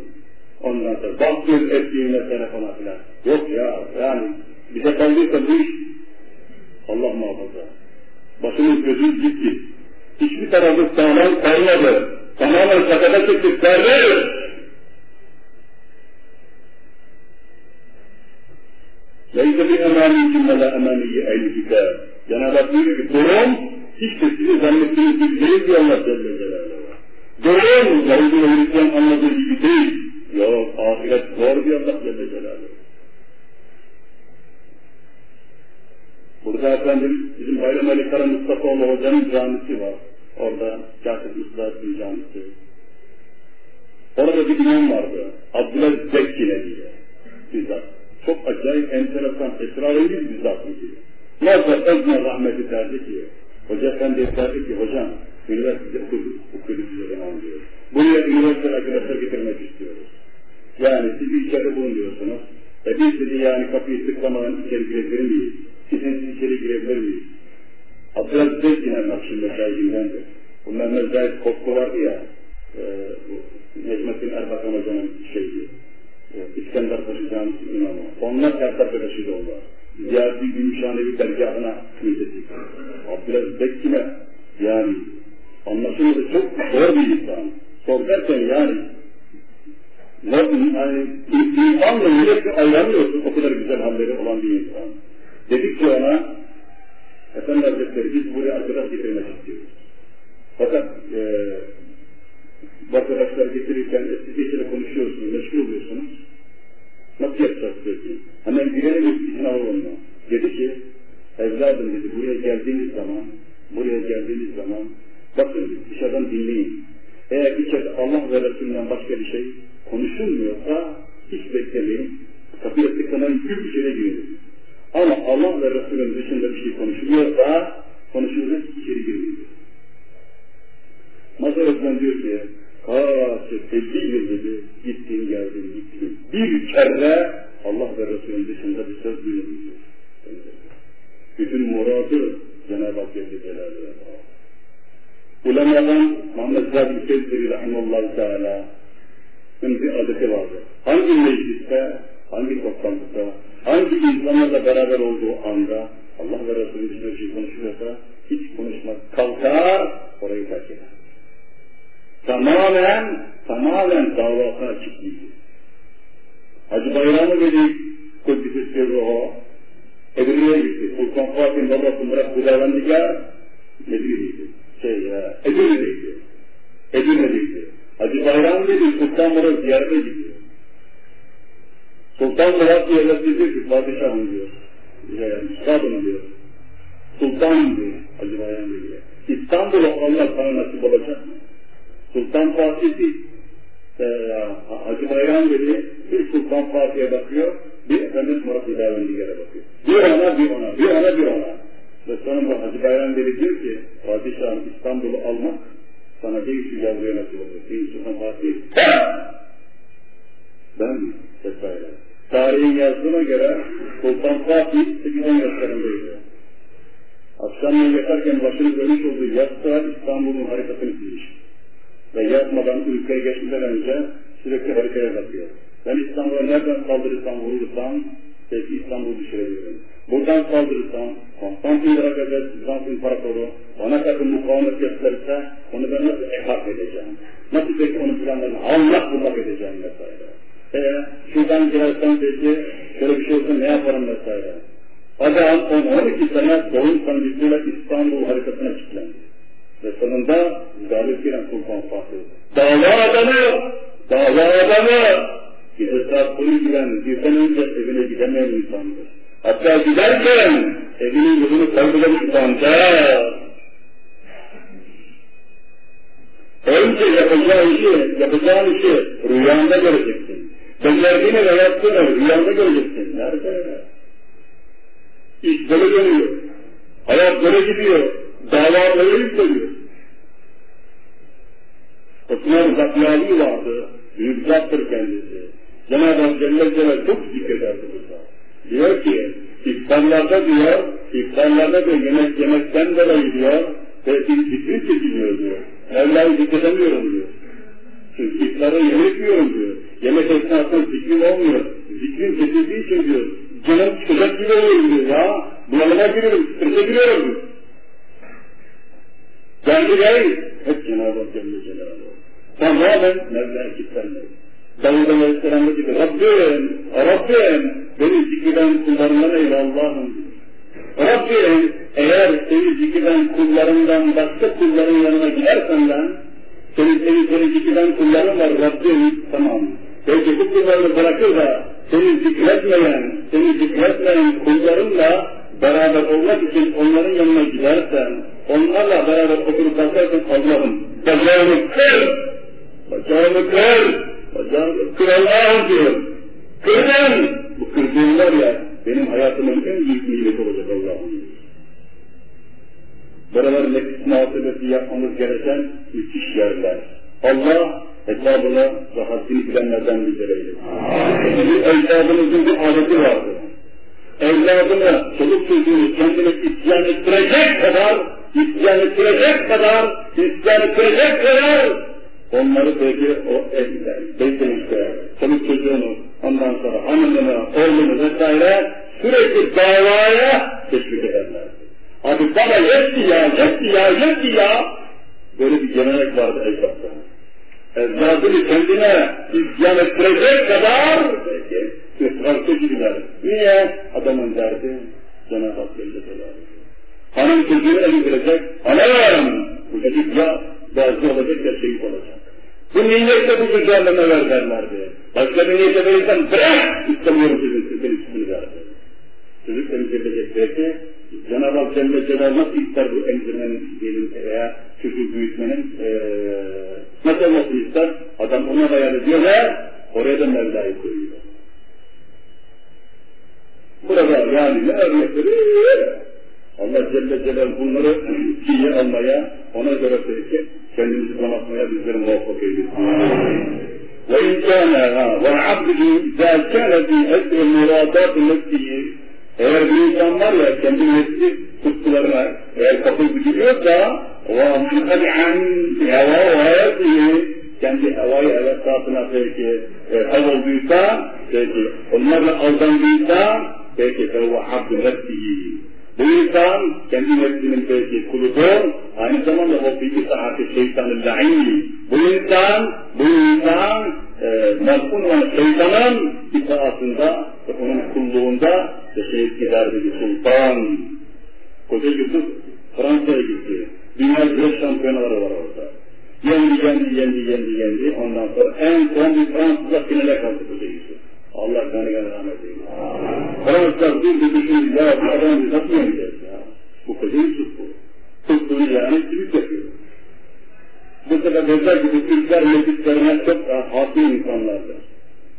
Ondan sonra bak göz ettiğinle telefona filan. Yok ya yani bize kaldıysa bu iş Allah muhafaza. Başımız gözümüz gitti. Hiçbir tarafı sağlam kalmadı. Tamamen sakata çıktık. Kardeş! Bir emaniyim ve la emaniyi ehl-i kitap. Cenab-ı Hak diyor ki durum hiç de sizi zannettiğiniz gibi değil diyor Allah Celle Celaluhu. Durum Yahudi ve Hristiyan anladığı gibi değil. Yok ahiret zor diyor Allah Celle Celaluhu. Burada efendim bizim Bayram Ali Kara Mustafaoğlu Hoca'nın camisi var. Orada Kâfet Mustafa'nın camisi. Orada bir imam vardı. Abdülaziz Zekkine diye. Bizzat. Çok acayip, enteresan, esrarengiz bir zat idi. Nazar ezme rahmeti derdi ki, Hoca efendi derdi ki, hocam, üniversitede okuduk size zaman diyor. Buraya üniversite arkadaşlar getirmek istiyoruz. Yani siz bir içeride bulunuyorsunuz. E biz dedi yani kapıyı tıklamadan içeri girebilir miyiz? Sizin içeri girebilir miyiz? Abdülaziz Zekkine Nakşin'de sahibinden Bunlar mezayet kokku vardı ya, e, Necmettin Erbakan Hoca'nın şeydi, İskender Paşa Camisi imamı. Onlar her arkadaşıydı onlar. Ziyareti Gümüşhanevi dergahına müddeti. Abdülaziz Bekçine yani anlaşılmadı çok zor bir insan. Zor derken yani yani imanla yürekle ayıramıyorsun o kadar güzel halleri olan bir insan. Dedik ki ona Efendi Hazretleri biz buraya arkadaş getirmek istiyoruz. Fakat e, bu arkadaşlar getirirken siz geçire konuşuyorsunuz, meşgul oluyorsunuz. Nasıl yapacağız dedi. Hemen girelim izin alalım mı? Dedi ki, evladım dedi, buraya geldiğiniz zaman, buraya geldiğiniz zaman, bakın dışarıdan dinleyin. Eğer içeride Allah ve Resulü'nden başka bir şey konuşulmuyorsa, hiç beklemeyin. Kapıya tıklamayın, gül içeri girin. Ama Allah ve Resulü'nün dışında bir şey konuşuluyorsa, konuşulacak içeri girin. Özmen diyor ki, kaç 50 yıl dedi, gittin geldin gittin. Bir kere Allah ve Resulü'nün dışında bir söz duymadım. Bütün muradı Cenab-ı Hak Celle Celaluhu'ya Ulemadan Muhammed Zahid Kezbiri Rahimallahu Teala bir adeti vardı. Hangi mecliste, hangi toplantıda, hangi insanlarla beraber olduğu anda Allah ve Resulü bir şey konuşuyorsa hiç konuşmaz. Kalkar, orayı terk eder. Tamamen, tamamen davasına açık değildir. Hacı Bayramı Veli Kuddisi Sirruhu Edirne'ye gitti. Sultan Fatih'in babası Murat Hüdavendigar Medine'deydi. Şey ya, Edirne'deydi. Edirne'deydi. Hacı Bayram Veli Sultan Murat ziyarete gitti. Sultan Murat yerleştirdi ki padişahım diyor. Üstadım diyor. Sultanım diyor Hacı Bayram Veli'ye. İstanbul'u Allah sana nasip olacak mı? Sultan Fatih değil. Ee, Hacı Bayram Veli bir Sultan Fatih'e bakıyor, bir Efendimiz Murat İlavendigar'a bakıyor. Bir ona, bir ona, bir ona, bir ona. Ve sonunda Hacı Bayram Veli diyor ki, Padişahım İstanbul'u almak sana değil şu yavruya nasip olur. Değil Sultan Fatih. Ben mi? Vesaire. Tarihin yazdığına göre Sultan Fatih 8-10 yaşlarındaydı. Akşamleyin yatarken başını dönmüş olduğu yastığa İstanbul'un haritasını çizmiş. Ve yatmadan ülkeye geçmeden önce sürekli haritaya bakıyor. Ben İstanbul'a nereden saldırırsam vurursam belki İstanbul'u düşürebilirim. Buradan saldırırsam Konstantin'e kadar Bizans İmparatoru bana karşı mukavemet gösterirse onu ben nasıl ehak edeceğim? Nasıl peki onun planlarını Allah bulmak edeceğim vesaire. Eee şuradan girersem peki şöyle bir şey olsa ne yaparım vesaire. Adam 12 sene doğum sanatçıyla İstanbul haritasına kilitlendi. Ve sonunda galip giren Sultan Fatih. Dava adamı, dava adamı. Saat 12'den bir sene önce evine gidemeyen insandır. Hatta giderken evinin yolunu kaybeden insandır. Önce yapacağı işi, yapacağın işi rüyanda göreceksin. Becerdiğini ve yaptığını rüyanda göreceksin. Nerede? İş böyle dönüyor. Hayat böyle gidiyor. Dava böyle yükseliyor. Osman Zatyali vardı. Büyük zattır kendisi. Cenab-ı Hak Celle Celle çok zikrederdi burada. Diyor ki, iftarlarda diyor, iftarlarda diyor yemek yemekten dolayı diyor, ve zikri çekiliyor diyor. Mevla'yı zikredemiyorum diyor. Çünkü iftarı yemek yiyorum diyor. Yemek esnasında zikrim olmuyor. Zikrin kesildiği için diyor, canım çıkacak gibi oluyor diyor ya. Bunalıma giriyorum, strese giriyorum diyor. Gel, hep Cenab-ı Hak Celle Celaluhu. Tamamen Mevla'ya kilitlenmek. Davud Aleyhisselam dedi ki, Rabbim, Rabbim, beni zikreden kullarından eyle Allah'ım. Rabbim, eğer seni zikreden kullarından başka kulların yanına gidersen ben, senin seni, seni zikreden kulların var Rabbim, tamam. Peki bu kullarını bırakır da seni zikretmeyen, seni zikretmeyen kullarınla beraber olmak için onların yanına gidersen, onlarla beraber oturup kalkarsan Allah'ım, bacağını kır, bacağını kır, bacağını kır Allah'ım diyor. Kırdın! Bu kırdığın var ya, benim hayatımın en büyük nimeti olacak Allah'ım. Buralar nefis muhasebesi yapmamız gereken müthiş yerler. Allah hesabını ve haddini bilenlerden bizlere eylesin. Ecdadımızın bir adeti vardı. Evladını, çocuk çocuğunu kendine isyan ettirecek kadar, isyan ettirecek kadar, isyan ettirecek kadar onları peki o evler, beytelikte, çocuk çocuğunu, ondan sonra hanımını, oğlunu vesaire sürekli davaya teşvik ederler. Abi bana yetti ya, yetti ya, yetti ya. Böyle bir gelenek vardı evlatta. Evladını kendine isyan ettirecek kadar ısrarcı gibiler. Niye? Adamın derdi Cenab-ı Hak Celle Hanım çocuğu elindirecek, anam! Bu çocuk ya bazı olacak ya şehit olacak. Bu niyetle bu çocuğa ne ver derlerdi. Başka bir niyetle verirsen bırak! İstemiyorum sizin sizin üstünü verdi. Çocuk emzirilecek belki Cenab-ı Hak Celle Celaluhu nasıl ister bu emzirmenin diyelim veya çocuğu büyütmenin ee, nasıl olmasını ister? Adam ona hayal ediyor ve oraya da Mevla'yı koyuyor. Burada yani ne örnekleri? Allah Celle Celaluhu bunları iyi almaya, ona göre peki kendimizi donatmaya bizleri muvaffak eylesin. وإن كان وعبده إذا كان في أسر مرادات نفسه eğer bir insan var ya kendi nefsi tutkularına eğer kapıl gidiyorsa وَمُنْقَدِعًا بِهَوَا وَهَيَتِهِ kendi havayı hevesatına peki e, ev olduysa, peki onlarla aldandıysa, peki fevve abdü nefsihi. Bu insan kendi nefsinin peki kuludur, aynı zamanda o bir saati şeytanın la'ini. Bu insan, bu insan e, mazbun olan şeytanın itaatında ve onun kulluğunda ve şehit gider dedi sultan. Koca Yusuf Fransa'ya gitti. Dünya güreş şampiyonaları var orada. Yendi, yendi, yendi, yendi, yendi. Ondan sonra en son bir Fransız'a finale kaldı Koca Yusuf. Allah gani rahmet eylesin. Fransızlar bir de düşündü ya bu adamı biz nasıl yeneceğiz ya? Bu Koca Yusuf bu. Tuttuğunu yani simit yapıyor. Dediler ki bu Türkler meclislerine çok hakim insanlardır.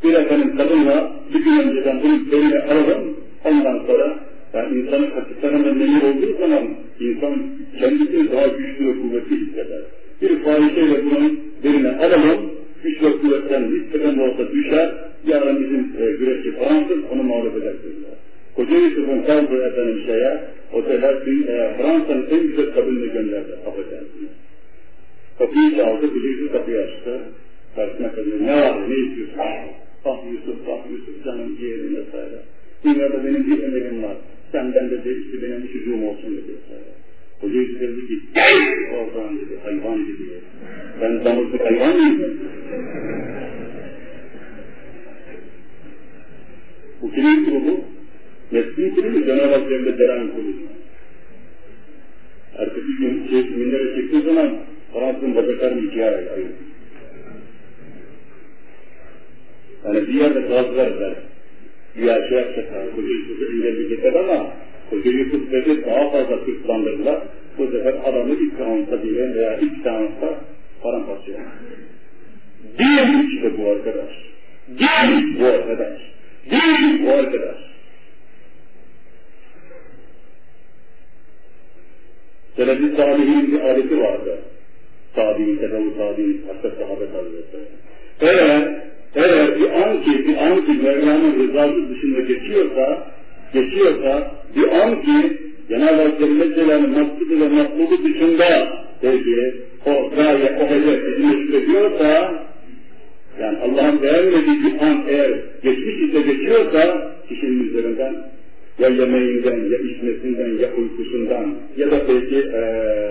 Bir efendim kadınla bir gün önceden bunun beline alalım, ondan sonra yani insanın hakikaten neyi olduğu zaman insan kendisini daha güçlü ve kuvvetli hisseder. Bir fahişeyle bunun beline alalım, güç ve kuvvetten nispeten de olsa düşer, yarın bizim e, güreşçi Fransız onu mağlup eder dediler. Koca Yusuf'un kaldığı efendim şeye, oteller e, Fransa'nın en güzel kabinini gönderdi, affedersiniz. Kapıyı çaldı, Yusuf kapıyı açtı. Karşısına kadın, ne var, ne istiyorsun? Ah Yusuf, ah Yusuf, canım ciğerim vesaire. Dünyada benim bir emerim var. Senden de işte benim çocuğum olsun dedi. Hoca Yusuf dedi ki, oradan dedi, hayvan dedi. Ben damızlık hayvan mıyım? Bu kimin kurulu? Nefsin kurulu, Cenab-ı Hak Celle Celal'in kurulu. Ertesi gün şey, minlere çıktığı zaman Fransız'ın bacaklarını ikiye ayırıyor. Yani bir yerde gazlar der. Güya şey yapacaklar, Koca Yusuf'u engelleyecekler ama Koca Yusuf dedi daha fazla kırklandırdılar. Bu sefer adamı ilk seansta bile veya ilk seansta paramparça yapar. Değil işte bu arkadaş. Değil bu arkadaş. Değil bu arkadaş. Selefi Salih'in bir adeti vardı. Tabi'in, Tebevu Tabi'in, hatta sahabe hazretleri. Eğer eğer bir an ki, bir an ki Mevla'nın rızası dışında geçiyorsa, geçiyorsa, bir an ki Cenab-ı Hak Celle Celal'in maksudu ve maklubu dışında peki o gaye, o hedef meşgul ediyorsa, yani Allah'ın beğenmediği bir an eğer geçmiş ise geçiyorsa, kişinin üzerinden ya yemeğinden, ya içmesinden, ya uykusundan, ya da belki ee,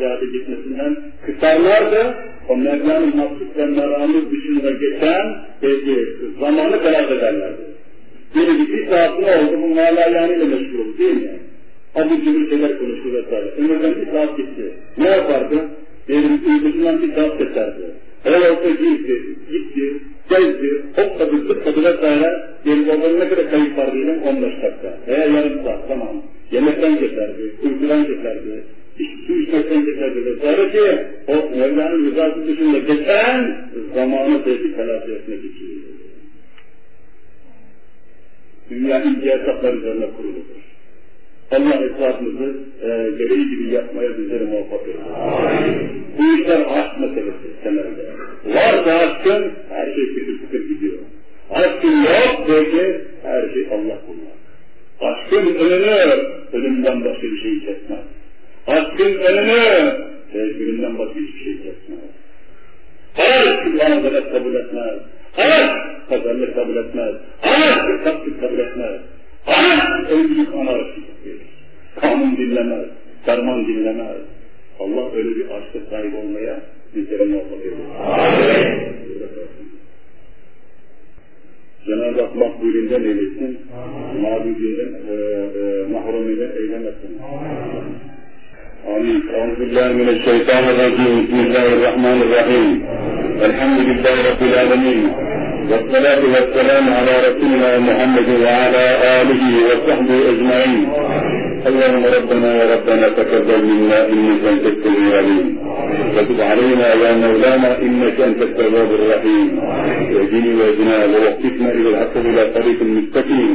ziyade gitmesinden kısarlar da o Mevla'nın maksud ve meramı dışında geçen belki zamanı karar ederlerdi. Biri bir saat ne oldu? Bu malayanıyla meşgul oldu değil mi? Adı gibi şeyler konuştu vesaire. Ömürden bir saat gitti. Ne yapardı? Benim uykusundan bir saat geçerdi. Eğer olsa gitti, gitti, gezdi, hopladı, zıpladı vesaire, benim oradan ne kadar kayıp var diyelim 15 dakika. Veya yarım saat, tamam. Yemekten geçerdi, uykudan geçerdi, su içmekten geçerdi vesaire ki, o Mevla'nın rızası dışında geçen zamanı belki telafi etmek için. Dünya ince hesaplar üzerine kuruludur. Allah etrafımızı e, gereği gibi yapmaya bizleri muvaffak eylesin. Bu işler aşk meselesi temelde. Varsa aşkın her şey sıkır sıkır gidiyor. Aşkın yok peki her şey Allah kullar. Aşkın önünü ölümden başka bir şey kesmez. Hakkın önünü sevgilinden başka hiçbir şey kesmez. Hayır Allah'ın kabul etmez. Hayır pazarlık kabul etmez. Hayır kitaplık kabul etmez. Hayır evlilik anarşilik verir. Kanun dinlemez. Ferman dinlemez. Allah öyle bir aşka sahip olmaya bizlere muvaffak ediyor. Cenab-ı Hak makbulinden eylesin, mağdubinden, e, e, mahruminden eylemesin. Amin. أعوذ بالله من الشيطان الرجيم. بسم الله الرحمن الرحيم. الحمد لله رب العالمين. والصلاة والسلام على رسولنا محمد وعلى آله وصحبه أجمعين. اللهم ربنا يا ربنا تقبل منا إنك أنت السميع العليم. وتب علينا يا مولانا إنك أنت التواب الرحيم. واهدني واهدنا ووفقنا إلى الحق إلى طريق المستقيم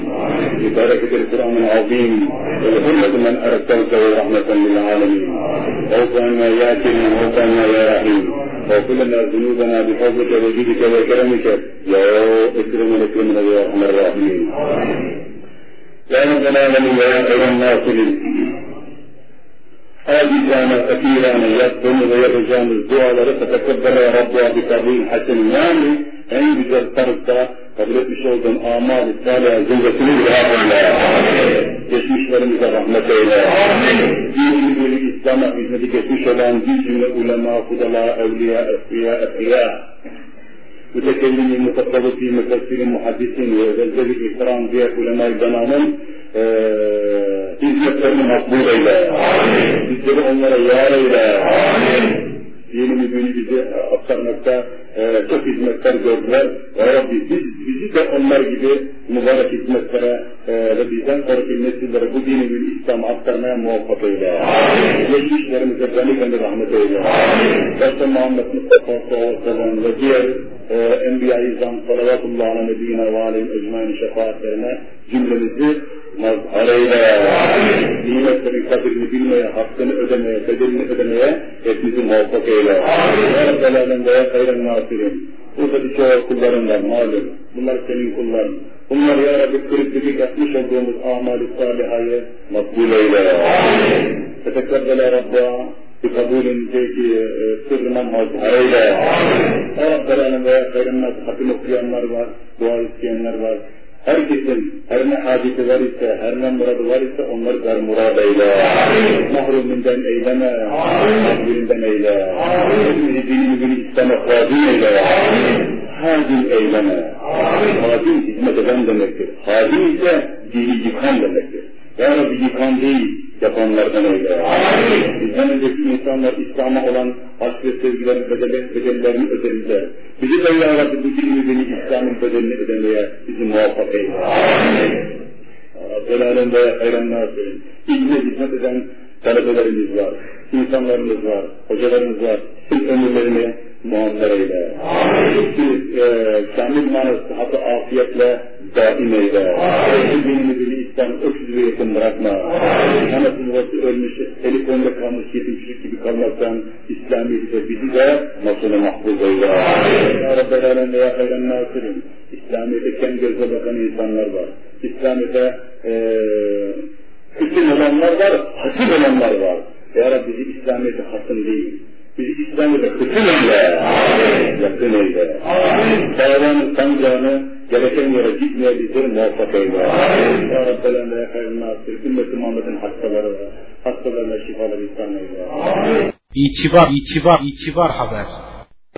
ببركة القرآن العظيم. وبحرمة من أرسلته رحمة للعالمين. واغفر عنا يا كريم واغفر عنا يا رحيم واغفر لنا ذنوبنا بفضلك وجودك وكرمك. يا إكرم الاكرمين يا أرحم الراحمين. يا رب العالمين يا خير الناصرين acizane, fakirane yaptığımız ve yapacağımız duaları tetekebbele Rabbu'a bi kabul hasen yani en güzel tarzda kabul etmiş olduğun amal-i salih zürretini ilahırla. Geçmişlerimize rahmet eyle. Dinini böyle İslam'a hizmeti geçmiş olan bir cümle ulema, kudala, evliya, esfiya, esfiya. mütekellimin, mutasavvufi, müfessirin, muhaddisin ve vezzevi ikram diğer ulema-i zananın e, hizmetlerini makbul eyle. Bizleri onlara yar eyle. Dinimi günü bizi aktarmakta e, çok hizmetler gördüler. Ya Rabbi biz, bizi de onlar gibi mübarek hizmetlere e, ve bizden sonraki nesillere bu dini günü İslam'ı aktarmaya muvaffak eyle. Geçmişlerimize gani gani rahmet eyle. Başta Muhammed Mustafa sallallahu aleyhi ve sellem ve diğer e, Enbiya-i İzam salavatullah ala nebiyyina ve aleyhim ecmain şefaatlerine cümlemizi mazhar eyle. Nimetlerin kadrini bilmeye, hakkını ödemeye, bedelini ödemeye hepimizi muvaffak eyle. Ya Rabbel Alem ve ya hayran nasirin. Burada birçok kulların var malum. Bunlar senin kulların. Bunlar ya Rabbi kırıklık yapmış olduğumuz amali salihayı makbul eyle. Tetekkerde Rabb'a بقبول peki sırrına mazhar eyle. Ya Rabbel Alem ve ya hayran nasirin. Hakkını okuyanlar var, dua isteyenler var. Herkesin her ne haceti var ise, her ne muradı var ise onları dar murad eyle. Mahruminden eyleme, mahruminden eyle. Hepimizi dini günü İslam'a hadim eyle. Hadim eyleme. Hadim hizmet eden demektir. Hadim ise dini yıkan demektir. Ya Rabbi yıkan değil, yapanlardan eyle. Bizden önceki insanlar İslam'a olan aşk ve sevgilerin bedeli, bedellerini ödediler. Bizi de Ya Rabbi bu beni İslam'ın bedelini ödemeye bizi muvaffak eyle. Rabbel Alem'de hayran nasirin. İlme hizmet eden talebelerimiz var, insanlarımız var, hocalarımız var. Tüm ömürlerini muammer eyle. Biz e, kamil manası hatta afiyetle daim eyle. Dinimizi İslam öksüz ve yakın bırakma. Anasını babası ölmüş, eli konuda kalmış yetim çocuk gibi kalmaktan İslamiyet'e bizi de nasıl mahfuz eyle. Ya Rabbel Alem ve ya hayran nasirin. İslamiyet'e kendi gözle bakan insanlar var. İslamiyet'e e, hüküm olanlar var, hakim olanlar var. Ya Rabbi bizi İslamiyet'e hasım değil. Bizi İslamiyet'e hüküm eyle. Yakın eyle. Davanın sancağını gereken yere gitmeye bizleri muvaffak eyle. Ya Rabbel Emre ya hayırlı nasir. Ümmet-i Muhammed'in hastaları var. Hastalarına şifalar ihsan eyle. İtibar, itibar, itibar haber.